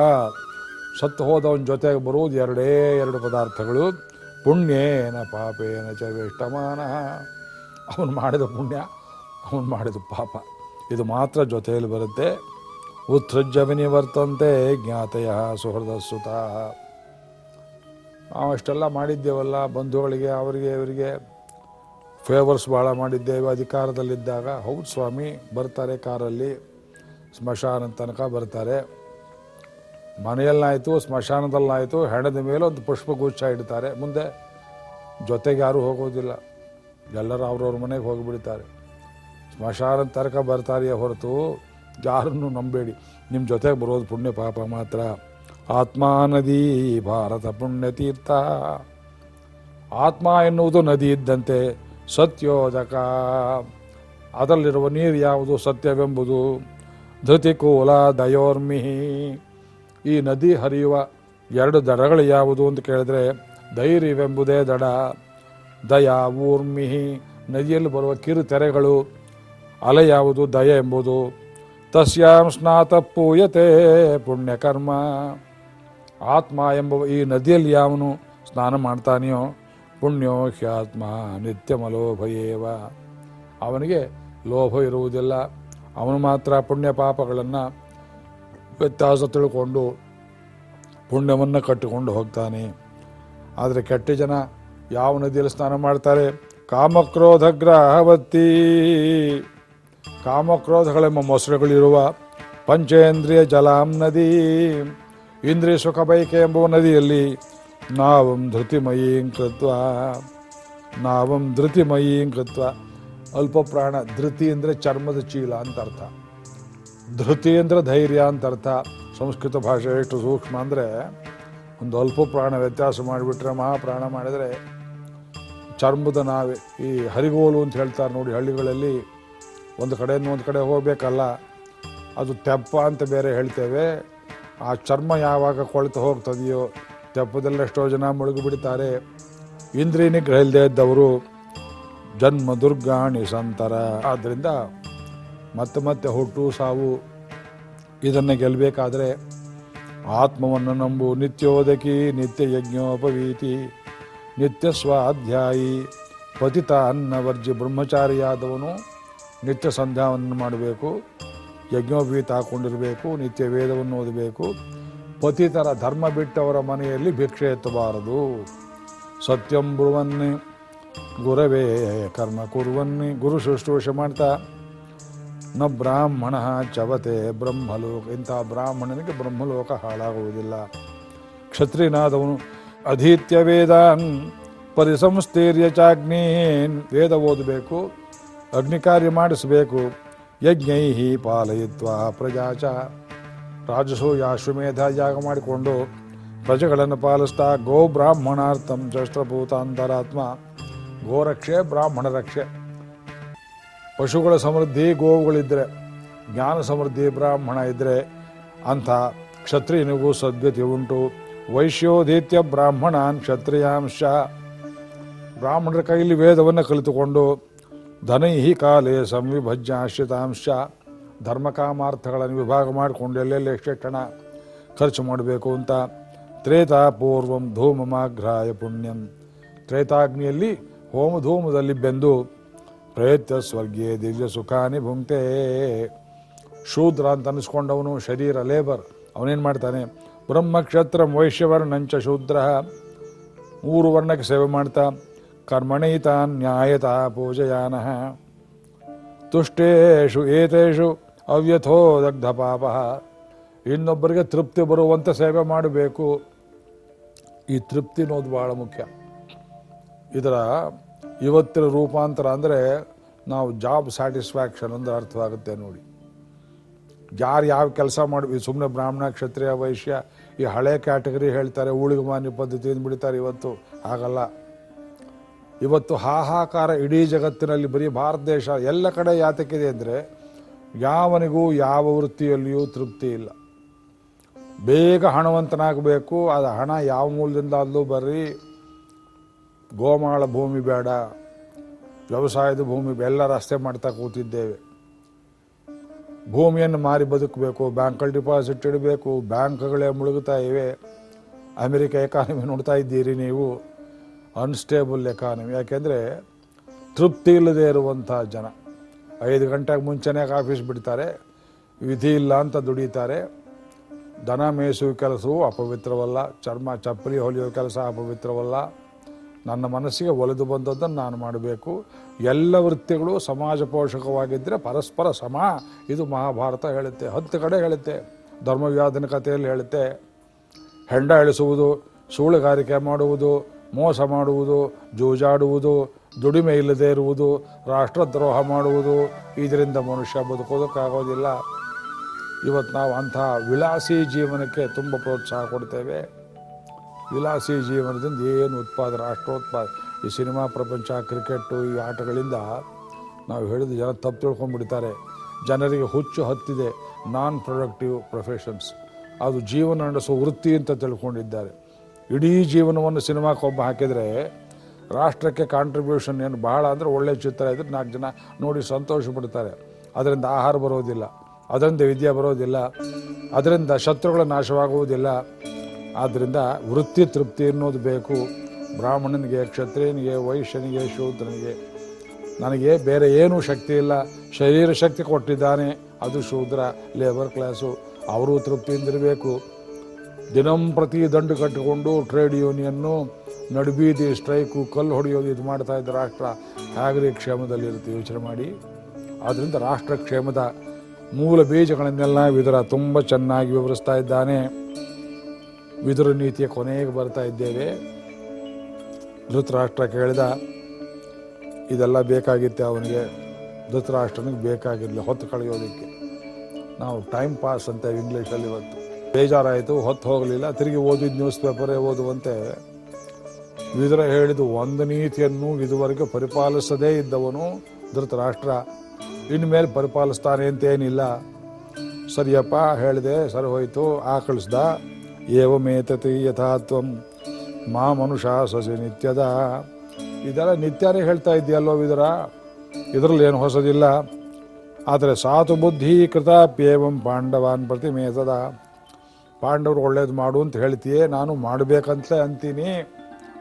ಸತ್ತು ಹೋದವನ ಜೊತೆಗೆ ಬರುವುದು ಎರಡೇ ಎರಡು ಪದಾರ್ಥಗಳು. ಪುಣ್ಯೇನ ಪಾಪೇನ ಚ ಅವನು ಮಾಡಿದ ಪುಣ್ಯ. ಅವನು ಮಾಡಿದ ಪಾಪ. ಇದು ಮಾತ್ರ ಜೊತೆಯಲ್ಲಿ ಬರುತ್ತೆ. ಉತ್ಸೃಜ್ಯ ವಿನಿವರ್ತಂತೆ ಜ್ಞಾತೆಯ ಸುಹೃದ ಸುತ ನಾವು ಅಷ್ಟೆಲ್ಲ ಮಾಡಿದ್ದೇವಲ್ಲ, ಬಂಧುಗಳಿಗೆ, ಅವರಿಗೆ, ಇವರಿಗೆ. ಫೇವರ್ಸ್ ಭಾಳ ಮಾಡಿದ್ದೇವೆ ಅಧಿಕಾರದಲ್ಲಿದ್ದಾಗ. ಹೌದು ಸ್ವಾಮಿ, ಬರ್ತಾರೆ ಕಾರಲ್ಲಿ. ಸ್ಮಶಾನ ತನಕ ಬರ್ತಾರೆ. ಮನೆಯಲ್ಲಾಯಿತು, ಸ್ಮಶಾನದಲ್ಲಾಯಿತು, ಹೆಣದ ಮೇಲೆ ಒಂದು ಪುಷ್ಪಗುಚ್ಛ ಇಡ್ತಾರೆ. ಮುಂದೆ ಜೊತೆಗೆ ಯಾರೂ ಹೋಗೋದಿಲ್ಲ. ಎಲ್ಲರೂ ಅವ್ರವ್ರ ಮನೆಗೆ ಹೋಗಿಬಿಡ್ತಾರೆ. ಸ್ಮಶಾನ ತನಕ ಬರ್ತಾರೆಯೇ ಹೊರತು ಯಾರನ್ನು ನಂಬೇಡಿ. ನಿಮ್ಮ ಜೊತೆಗೆ ಬರೋದು ಪುಣ್ಯ ಪಾಪ ಮಾತ್ರ. ಆತ್ಮಾ ನದಿ, ಭಾರತ ಪುಣ್ಯತೀರ್ಥ ಆತ್ಮ ಎನ್ನುವುದು ನದಿ ಇದ್ದಂತೆ ಸತ್ಯೋದಕ. ಅದರಲ್ಲಿರುವ ನೀರು ಯಾವುದು ಸತ್ಯವೆಂಬುದು ಧೃತಿಕೂಲ ದಯೋರ್ಮಿಹಿ ಈ ನದಿ ಹರಿಯುವ ಎರಡು ದಡಗಳು ಯಾವುದು ಅಂತ ಕೇಳಿದ್ರೆ ಧೈರ್ಯವೆಂಬುದೇ ದಡ. ದಯಾ ಊರ್ಮಿಹಿ ನದಿಯಲ್ಲಿ ಬರುವ ಕಿರು ತೆರೆಗಳು ಅಲೆ ಯಾವುದು ದಯ ಎಂಬುದು. ತಸ್ಯಾಂ ಸ್ನಾತ ಪೂಯತೆ ಪುಣ್ಯಕರ್ಮ. ಆತ್ಮ ಎಂಬ ಈ ನದಿಯಲ್ಲಿ ಯಾವನು ಸ್ನಾನ ಮಾಡ್ತಾನೆಯೋ, ಪುಣ್ಯೋ ಹ್ಯಾತ್ಮ ನಿತ್ಯಮಲೋಭಯೇವ. ಅವನಿಗೆ ಲೋಭ ಇರುವುದಿಲ್ಲ. ಅವನು ಮಾತ್ರ ಪುಣ್ಯ ಪಾಪಗಳನ್ನು ವ್ಯತ್ಯಾಸ ತಿಳ್ಕೊಂಡು ಪುಣ್ಯವನ್ನು ಕಟ್ಟಿಕೊಂಡು ಹೋಗ್ತಾನೆ. ಆದರೆ ಕೆಟ್ಟ ಜನ ಯಾವ ನದಿಯಲ್ಲಿ ಸ್ನಾನ ಮಾಡ್ತಾರೆ? ಕಾಮಕ್ರೋಧಗ್ರಹವತ್ತಿ ಕಾಮಕ್ರೋಧಗಳೆಂಬ ಮೊಸರುಗಳಿರುವ ಪಂಚೇಂದ್ರಿಯ ಜಲಾಂ ನದಿ, ಇಂದ್ರಿಯ ಸುಖ ಬೈಕೆ ಎಂಬುವ ನದಿಯಲ್ಲಿ ನಾವಂ ಧೃತಿಮಯೀಂ ಕೃತ್ವ. ನಾವಂ ಧೃತಿಮಯೀಂ ಕೃತ್ವ. ಅಲ್ಪ ಪ್ರಾಣ ಧೃತಿ ಅಂದರೆ ಚರ್ಮದ ಚೀಲ ಅಂತ ಅರ್ಥ. ಧೃತಿ ಅಂದರೆ ಧೈರ್ಯ ಅಂತ ಅರ್ಥ. ಸಂಸ್ಕೃತ ಭಾಷೆ ಎಷ್ಟು ಸೂಕ್ಷ್ಮ ಅಂದರೆ ಒಂದು ಅಲ್ಪ ಪ್ರಾಣ ವ್ಯತ್ಯಾಸ ಮಾಡಿಬಿಟ್ರೆ ಮಹಾಪ್ರಾಣ ಮಾಡಿದರೆ ಚರ್ಮದ ನಾವೆ ಈ ಹರಿಗೋಲು ಅಂತ ಹೇಳ್ತಾರೆ ನೋಡಿ ಹಳ್ಳಿಗಳಲ್ಲಿ. ಒಂದು ಕಡೆಯಿಂದ ಒಂದು ಕಡೆ ಹೋಗಬೇಕಲ್ಲ, ಅದು ತೆಪ್ಪ ಅಂತ ಬೇರೆ ಹೇಳ್ತೇವೆ. ಆ ಚರ್ಮ ಯಾವಾಗ ಕೊಳೆತು ಹೋಗ್ತದೆಯೋ, ತೆಪ್ಪದಲ್ಲಿ ಎಷ್ಟೋ ಜನ ಮುಳುಗಿ ಬಿಡ್ತಾರೆ ನಿಗ್ರಹ ಇಲ್ಲದೆ ಇದ್ದವರು, ಜನ್ಮ ದುರ್ಗಾಣಿ ಸಂತರ. ಆದ್ದರಿಂದ ಮತ್ತೆ ಮತ್ತೆ ಹುಟ್ಟು ಸಾವು, ಇದನ್ನು ಗೆಲ್ಲಬೇಕಾದ್ರೆ ಆತ್ಮವನ್ನು ನಂಬು. ನಿತ್ಯೋದಕಿ ನಿತ್ಯ ಯಜ್ಞೋಪವೀತಿ, ನಿತ್ಯ ಸ್ವಾಧ್ಯಾಯಿ ಪತಿತ ಅನ್ನವರ್ಜಿ ಬ್ರಹ್ಮಚಾರಿಯಾದವನು ನಿತ್ಯ ಸಂಧ್ಯಾವನ್ನು ಮಾಡಬೇಕು ಯಜ್ಞೋಪೀತ ಹಾಕೊಂಡಿರಬೇಕು, ನಿತ್ಯ ವೇದವನ್ನು ಓದಬೇಕು. ಪತಿತರ ಧರ್ಮ ಬಿಟ್ಟವರ ಮನೆಯಲ್ಲಿ ಭಿಕ್ಷೆ ಎತ್ತಬಾರದು. ಸತ್ಯಂ ಗುರವೇ ಕರ್ಮ ಕುರುವನ್ನಿ, ಗುರು ಶುಶ್ರೂಷೆ ಮಾಡ್ತಾ. ನ ಬ್ರಾಹ್ಮಣ ಚವತೆ ಬ್ರಹ್ಮಲೋಕ, ಇಂಥ ಬ್ರಾಹ್ಮಣನಿಗೆ ಬ್ರಹ್ಮಲೋಕ ಹಾಳಾಗುವುದಿಲ್ಲ. ಕ್ಷತ್ರಿನಾದವನು ಅಧೀತ್ಯ ವೇದಾನ್ ಪರಿಸಂಸ್ಥೈರ್ಯ ಚಾಗ್ನೀನ್ ವೇದ ಓದಬೇಕು. ಅಗ್ನಿ ಕಾರ್ಯ ಮಾಡಿಸಬೇಕು. ಯಜ್ಞೈಹಿ ಪಾಲಯಿತ್ವ ಪ್ರಜಾಚ. ರಾಜಸು ಯಾಶ್ವಮೇಧ ಯಾಗ ಮಾಡಿಕೊಂಡು ಪ್ರಜೆಗಳನ್ನು ಪಾಲಿಸ್ತಾ ಗೋ ಬ್ರಾಹ್ಮಣಾರ್ಥಂ ಜ್ಯೇಷ್ಠಭೂತ ಅಂತರಾತ್ಮ ಗೋರಕ್ಷೆ ಬ್ರಾಹ್ಮಣ ರಕ್ಷೆ ಪಶುಗಳ ಸಮೃದ್ಧಿ ಗೋವುಗಳಿದ್ದರೆ ಜ್ಞಾನ ಸಮೃದ್ಧಿ ಬ್ರಾಹ್ಮಣ ಇದ್ದರೆ ಅಂಥ ಕ್ಷತ್ರಿಯನಿಗೂ ಸದ್ಗತಿ ಉಂಟು. ವೈಶ್ಯೋದಿತ್ಯ ಬ್ರಾಹ್ಮಣಾನ್ ಕ್ಷತ್ರಿಯಾಂಶ. ಬ್ರಾಹ್ಮಣರ ಕೈಯಲ್ಲಿ ವೇದವನ್ನು ಕಲಿತುಕೊಂಡು ಧನೈಹಿ ಕಾಲೇ ಸಂವಿಭಜ್ಯ ಆಶ್ರಿತಾಂಶ ಧರ್ಮಕಾಮಾರ್ಥಗಳನ್ನು ವಿಭಾಗ ಮಾಡಿಕೊಂಡು ಎಲ್ಲೆಲ್ಲಿ ಎಷ್ಟೆಷ್ಟು ಹಣ ಖರ್ಚು ಮಾಡಬೇಕು ಅಂತ ತ್ರೇತಾ ಪೂರ್ವಂ ಧೂಮಮಾಘ್ರಾಯ ಪುಣ್ಯಂ. ತ್ರೇತಾಗ್ನಿಯಲ್ಲಿ ಹೋಮ ಧೂಮದಲ್ಲಿ ಬೆಂದು ಪ್ರಯತ್ನ ಸ್ವರ್ಗೀಯ ದಿವ್ಯ ಸುಖಾನಿ ಭುಂಕ್ತೆ. ಶೂದ್ರ ಅಂತ ಅನಿಸ್ಕೊಂಡವನು ಶರೀರ, ಲೇಬರ್, ಅವನೇನು ಮಾಡ್ತಾನೆ? ಬ್ರಹ್ಮಕ್ಷತ್ರ ವೈಶ್ಯವರ್ಣಂಚ ಶೂದ್ರ. ಮೂರು ವರ್ಣಕ್ಕೆ ಸೇವೆ ಮಾಡ್ತಾ ಕರ್ಮಣೈತ ನ್ಯಾಯತ ಪೂಜಯಾನ ತುಷ್ಟೇಶು ಏತೇಷು ಅವ್ಯಥೋ ದಗ್ಧ ಪಾಪ ಇನ್ನೊಬ್ಬರಿಗೆ ತೃಪ್ತಿ ಬರುವಂತೆ ಸೇವೆ ಮಾಡಬೇಕು. ಈ ತೃಪ್ತಿ ಅನ್ನೋದು ಭಾಳ ಮುಖ್ಯ. ಇದರ ಇವತ್ತಿನ ರೂಪಾಂತರ ಅಂದರೆ ನಾವು ಜಾಬ್ ಸ್ಯಾಟಿಸ್ಫ್ಯಾಕ್ಷನ್ ಅಂದ್ರೆ ಅರ್ಥವಾಗುತ್ತೆ ನೋಡಿ. ಯಾರು ಯಾವ ಕೆಲಸ ಮಾಡಿ ಸುಮ್ಮನೆ ಬ್ರಾಹ್ಮಣ ಕ್ಷತ್ರಿಯ ವೈಶ್ಯ ಈ ಹಳೆ ಕ್ಯಾಟಗರಿ ಹೇಳ್ತಾರೆ ಊಳಿಗಮಾನ್ಯ ಪದ್ಧತಿಯಿಂದ ಬಿಡ್ತಾರೆ ಇವತ್ತು. ಹಾಗಲ್ಲ. ಇವತ್ತು ಹಾಹಾಕಾರ ಇಡೀ ಜಗತ್ತಿನಲ್ಲಿ ಬರೀ ಭಾರತ ದೇಶ, ಎಲ್ಲ ಕಡೆ ಯಾತಕ್ಕಿದೆ ಅಂದರೆ ಯಾವನಿಗೂ ಯಾವ ವೃತ್ತಿಯಲ್ಲಿಯೂ ತೃಪ್ತಿ ಇಲ್ಲ. ಬೇಗ ಹಣವಂತನಾಗಬೇಕು ಅದು ಹಣ ಯಾವ ಮೂಲದಿಂದ ಅಲ್ಲೂ ಬರ್ರಿ ಗೋಮಾಳ ಭೂಮಿ ಬೇಡ, ವ್ಯವಸಾಯದ ಭೂಮಿ ಎಲ್ಲ ರಸ್ತೆ ಮಾಡ್ತಾ ಕೂತಿದ್ದೇವೆ. ಭೂಮಿಯನ್ನು ಮಾರಿ ಬದುಕಬೇಕು, ಬ್ಯಾಂಕಲ್ಲಿ ಡಿಪಾಸಿಟ್ ಇಡಬೇಕು, ಬ್ಯಾಂಕ್ಗಳೇ ಮುಳುಗುತ್ತಾ ಇವೆ. ಅಮೆರಿಕ ಎಕಾನಮಿ ನೋಡ್ತಾ ಇದ್ದೀರಿ ನೀವು. ಅನ್ಸ್ಟೇಬಲ್ ಎಕಾನಮಿ ಯಾಕೆಂದರೆ ತೃಪ್ತಿ ಇಲ್ಲದೆ ಇರುವಂಥ ಜನ. ಐದು ಗಂಟೆಗೆ ಮುಂಚೆನೇ ಆಫೀಸ್ ಬಿಡ್ತಾರೆ? ವಿಧಿ ಇಲ್ಲ ಅಂತ ದುಡಿತಾರೆ. ದನ ಮೇಯಿಸುವ ಕೆಲಸವು ಅಪವಿತ್ರವಲ್ಲ. ಚರ್ಮ ಚಪ್ಪಲಿ ಹೊಲಿಯೋ ಕೆಲಸ ಅಪವಿತ್ರವಲ್ಲ. ನನ್ನ ಮನಸ್ಸಿಗೆ ಒಲಿದು ಬಂದದ್ದನ್ನು ನಾನು ಮಾಡಬೇಕು. ಎಲ್ಲ ವೃತ್ತಿಗಳು ಸಮಾಜ ಪೋಷಕವಾಗಿದ್ದರೆ ಪರಸ್ಪರ ಸಮ. ಇದು ಮಹಾಭಾರತ ಹೇಳುತ್ತೆ. ಹತ್ತು ಕಡೆ ಹೇಳುತ್ತೆ. ಧರ್ಮವ್ಯಾಧನ ಕಥೆಯಲ್ಲಿ ಹೇಳುತ್ತೆ. ಹೆಂಡ ಇಳಿಸುವುದು ಸೂಳುಗಾರಿಕೆ ಮಾಡುವುದು ಮೋಸ ಮಾಡುವುದು, ಜೂಜಾಡುವುದು, ದುಡಿಮೆ ಇಲ್ಲದೆ ಇರುವುದು, ರಾಷ್ಟ್ರದ್ರೋಹ ಮಾಡುವುದು, ಇದರಿಂದ ಮನುಷ್ಯ ಬದುಕೋದಕ್ಕಾಗೋದಿಲ್ಲ. ಇವತ್ತು ನಾವು ಅಂತಹ ವಿಲಾಸಿ ಜೀವನಕ್ಕೆ ತುಂಬ ಪ್ರೋತ್ಸಾಹ ಕೊಡ್ತೇವೆ. ವಿಲಾಸಿ ಜೀವನದಿಂದ ಏನು ಉತ್ಪಾದನೆ ರಾಷ್ಟ್ರೋತ್ಪಾದ, ಈ ಸಿನಿಮಾ ಪ್ರಪಂಚ ಕ್ರಿಕೆಟ್ಟು ಈ ಆಟಗಳಿಂದ ನಾವು ಹೇಳಿದ ಜನ ತಪ್ಪು ತಿಳ್ಕೊಂಡ್ಬಿಡ್ತಾರೆ. ಜನರಿಗೆ ಹುಚ್ಚು ಹತ್ತಿದೆ ನಾನ್ ಪ್ರೊಡಕ್ಟಿವ್ ಪ್ರೊಫೆಷನ್ಸ್ ಅದು ಜೀವನ ನಡೆಸೋ ವೃತ್ತಿ ಅಂತ ತಿಳ್ಕೊಂಡಿದ್ದಾರೆ. ಇಡೀ ಜೀವನವನ್ನು ಸಿನಿಮಾಕ್ಕೆ ಒಬ್ಬ ಹಾಕಿದರೆ ರಾಷ್ಟ್ರಕ್ಕೆ ಕಾಂಟ್ರಿಬ್ಯೂಷನ್ ಏನು ಬಹಳ ಅಂದರೆ ಒಳ್ಳೆಯ ಚಿತ್ರ ಇದ್ರೆ ನಾಲ್ಕು ಜನ ನೋಡಿ ಸಂತೋಷ ಪಡ್ತಾರೆ. ಅದರಿಂದ ಆಹಾರ ಬರೋದಿಲ್ಲ. ಅದರಿಂದ ವಿದ್ಯೆ ಬರೋದಿಲ್ಲ. ಅದರಿಂದ ಶತ್ರುಗಳ ನಾಶವಾಗುವುದಿಲ್ಲ. ಆದ್ದರಿಂದ ವೃತ್ತಿ ತೃಪ್ತಿ ಅನ್ನೋದು ಬೇಕು. ಬ್ರಾಹ್ಮಣನಿಗೆ, ಕ್ಷತ್ರಿಯನಿಗೆ, ವೈಶ್ಯನಿಗೆ, ಶೂದ್ರನಿಗೆ. ನನಗೆ ಬೇರೆ ಏನೂ ಶಕ್ತಿ ಇಲ್ಲ. ಶರೀರ ಶಕ್ತಿ ಕೊಟ್ಟಿದ್ದಾನೆ. ಅದು ಶೂದ್ರ ಲೇಬರ್ ಕ್ಲಾಸು ಅವರು ತೃಪ್ತಿಯಿಂದಿರಬೇಕು. ದಿನಂಪ್ರತಿ ದಂಡು ಕಟ್ಟಿಕೊಂಡು ಟ್ರೇಡ್ ಯೂನಿಯನ್ನು ನಡುಬೀದಿ ಸ್ಟ್ರೈಕು ಕಲ್ಲು ಹೊಡೆಯೋದು ಇದು ಮಾಡ್ತಾ ಇದ್ದ ರಾಷ್ಟ್ರ. ಹೇಗ್ರಿ ಕ್ಷೇಮದಲ್ಲಿರುತ್ತೆ ಯೋಚನೆ ಮಾಡಿ. ಆದ್ದರಿಂದ ರಾಷ್ಟ್ರ ಕ್ಷೇಮದ ಮೂಲ ಬೀಜಗಳನ್ನೆಲ್ಲ ವಿದುರ ತುಂಬ ಚೆನ್ನಾಗಿ ವಿವರಿಸ್ತಾ ಇದ್ದಾನೆ. ವಿದುರ ನೀತಿಯ ಕೊನೆಗೆ ಬರ್ತಾ ಇದ್ದೇವೆ. ಧೃತರಾಷ್ಟ್ರ ಕೇಳಿದ, ಇದೆಲ್ಲ ಬೇಕಾಗಿತ್ತೆ ಅವನಿಗೆ. ಧೃತರಾಷ್ಟ್ರನಿಗೆ ಬೇಕಾಗಿರಲಿ, ಹೊತ್ತು ಕಳೆಯೋದಕ್ಕೆ. ನಾವು ಟೈಮ್ ಪಾಸ್ ಅಂತ ಇಂಗ್ಲೀಷಲ್ಲಿ ಇವತ್ತು. ಬೇಜಾರಾಯಿತು, ಹೊತ್ತು ಹೋಗಲಿಲ್ಲ. ತಿರುಗಿ ಓದಿದ ನ್ಯೂಸ್ ಪೇಪರೇ ಓದುವಂತೆ ವಿದುರ ಹೇಳಿದ ಒಂದು ನೀತಿಯನ್ನು ಇದುವರೆಗೆ ಪರಿಪಾಲಿಸದೇ ಇದ್ದವನು ಧೃತರಾಷ್ಟ್ರ. ಇನ್ಮೇಲೆ ಪರಿಪಾಲಿಸ್ತಾನೆ ಅಂತೇನಿಲ್ಲ. ಸರಿಯಪ್ಪ, ಹೇಳಿದೆ, ಸರಿ ಹೋಯ್ತು, ಆಕಳಿಸ್ದ? ಏವಮೇತತಿ ಯಥಾತ್ವಂ, ಮಾ ಮನುಷ್ಯ ಸಸಿ ನಿತ್ಯದ. ಇದೆಲ್ಲ ನಿತ್ಯನೇ ಹೇಳ್ತಾ ಇದೆಯಲ್ಲೋ ವಿದುರ? ಇದರಲ್ಲಿ ಏನು ಹೊಸದಿಲ್ಲ. ಆದರೆ ಸಾತು ಬುದ್ಧಿ ಕೃತಾಪ್ಯೇವಂ ಪಾಂಡವಾನ್ ಪ್ರತಿಮೇತದ. ಪಾಂಡವರು ಒಳ್ಳೇದು ಮಾಡು ಅಂತ ಹೇಳ್ತೀಯೇ, ನಾನು ಮಾಡಬೇಕಂತಲೇ ಅಂತೀನಿ.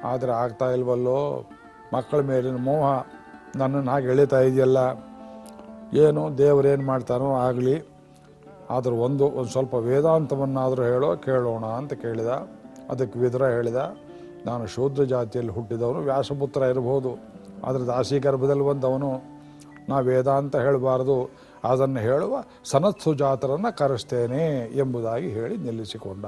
ಆದರೆ ಆಗ್ತಾ ಇಲ್ವಲ್ಲೋ, ಮಕ್ಕಳ ಮೇಲಿನ ಮೋಹ ನನ್ನನ್ನು ಹಾಗೆ ಎಳಿತಾ ಇದೆಯಲ್ಲ. ಏನು ದೇವರೇನು ಮಾಡ್ತಾನೋ ಆಗಲಿ. ಆದರೂ ಒಂದು ಒಂದು ಸ್ವಲ್ಪ ವೇದಾಂತವನ್ನಾದರೂ ಹೇಳೋ, ಕೇಳೋಣ ಅಂತ ಕೇಳಿದ. ಅದಕ್ಕೆ ವಿದುರ ಹೇಳಿದ, ನಾನು ಶೂದ್ರ ಜಾತಿಯಲ್ಲಿ ಹುಟ್ಟಿದವನು, ವ್ಯಾಸಪುತ್ರ ಇರಬಹುದು ಆದರೆ ದಾಸಿ ಗರ್ಭದಲ್ಲಿ ಬಂದವನು. ನಾ ವೇದಾಂತ ಹೇಳಬಾರದು. ಅದನ್ನು ಹೇಳುವ ಸನತ್ಸುಜಾತರನ್ನು ಕರೆಸ್ತೇನೆ ಎಂಬುದಾಗಿ ಹೇಳಿ ನಿಲ್ಲಿಸಿಕೊಂಡ.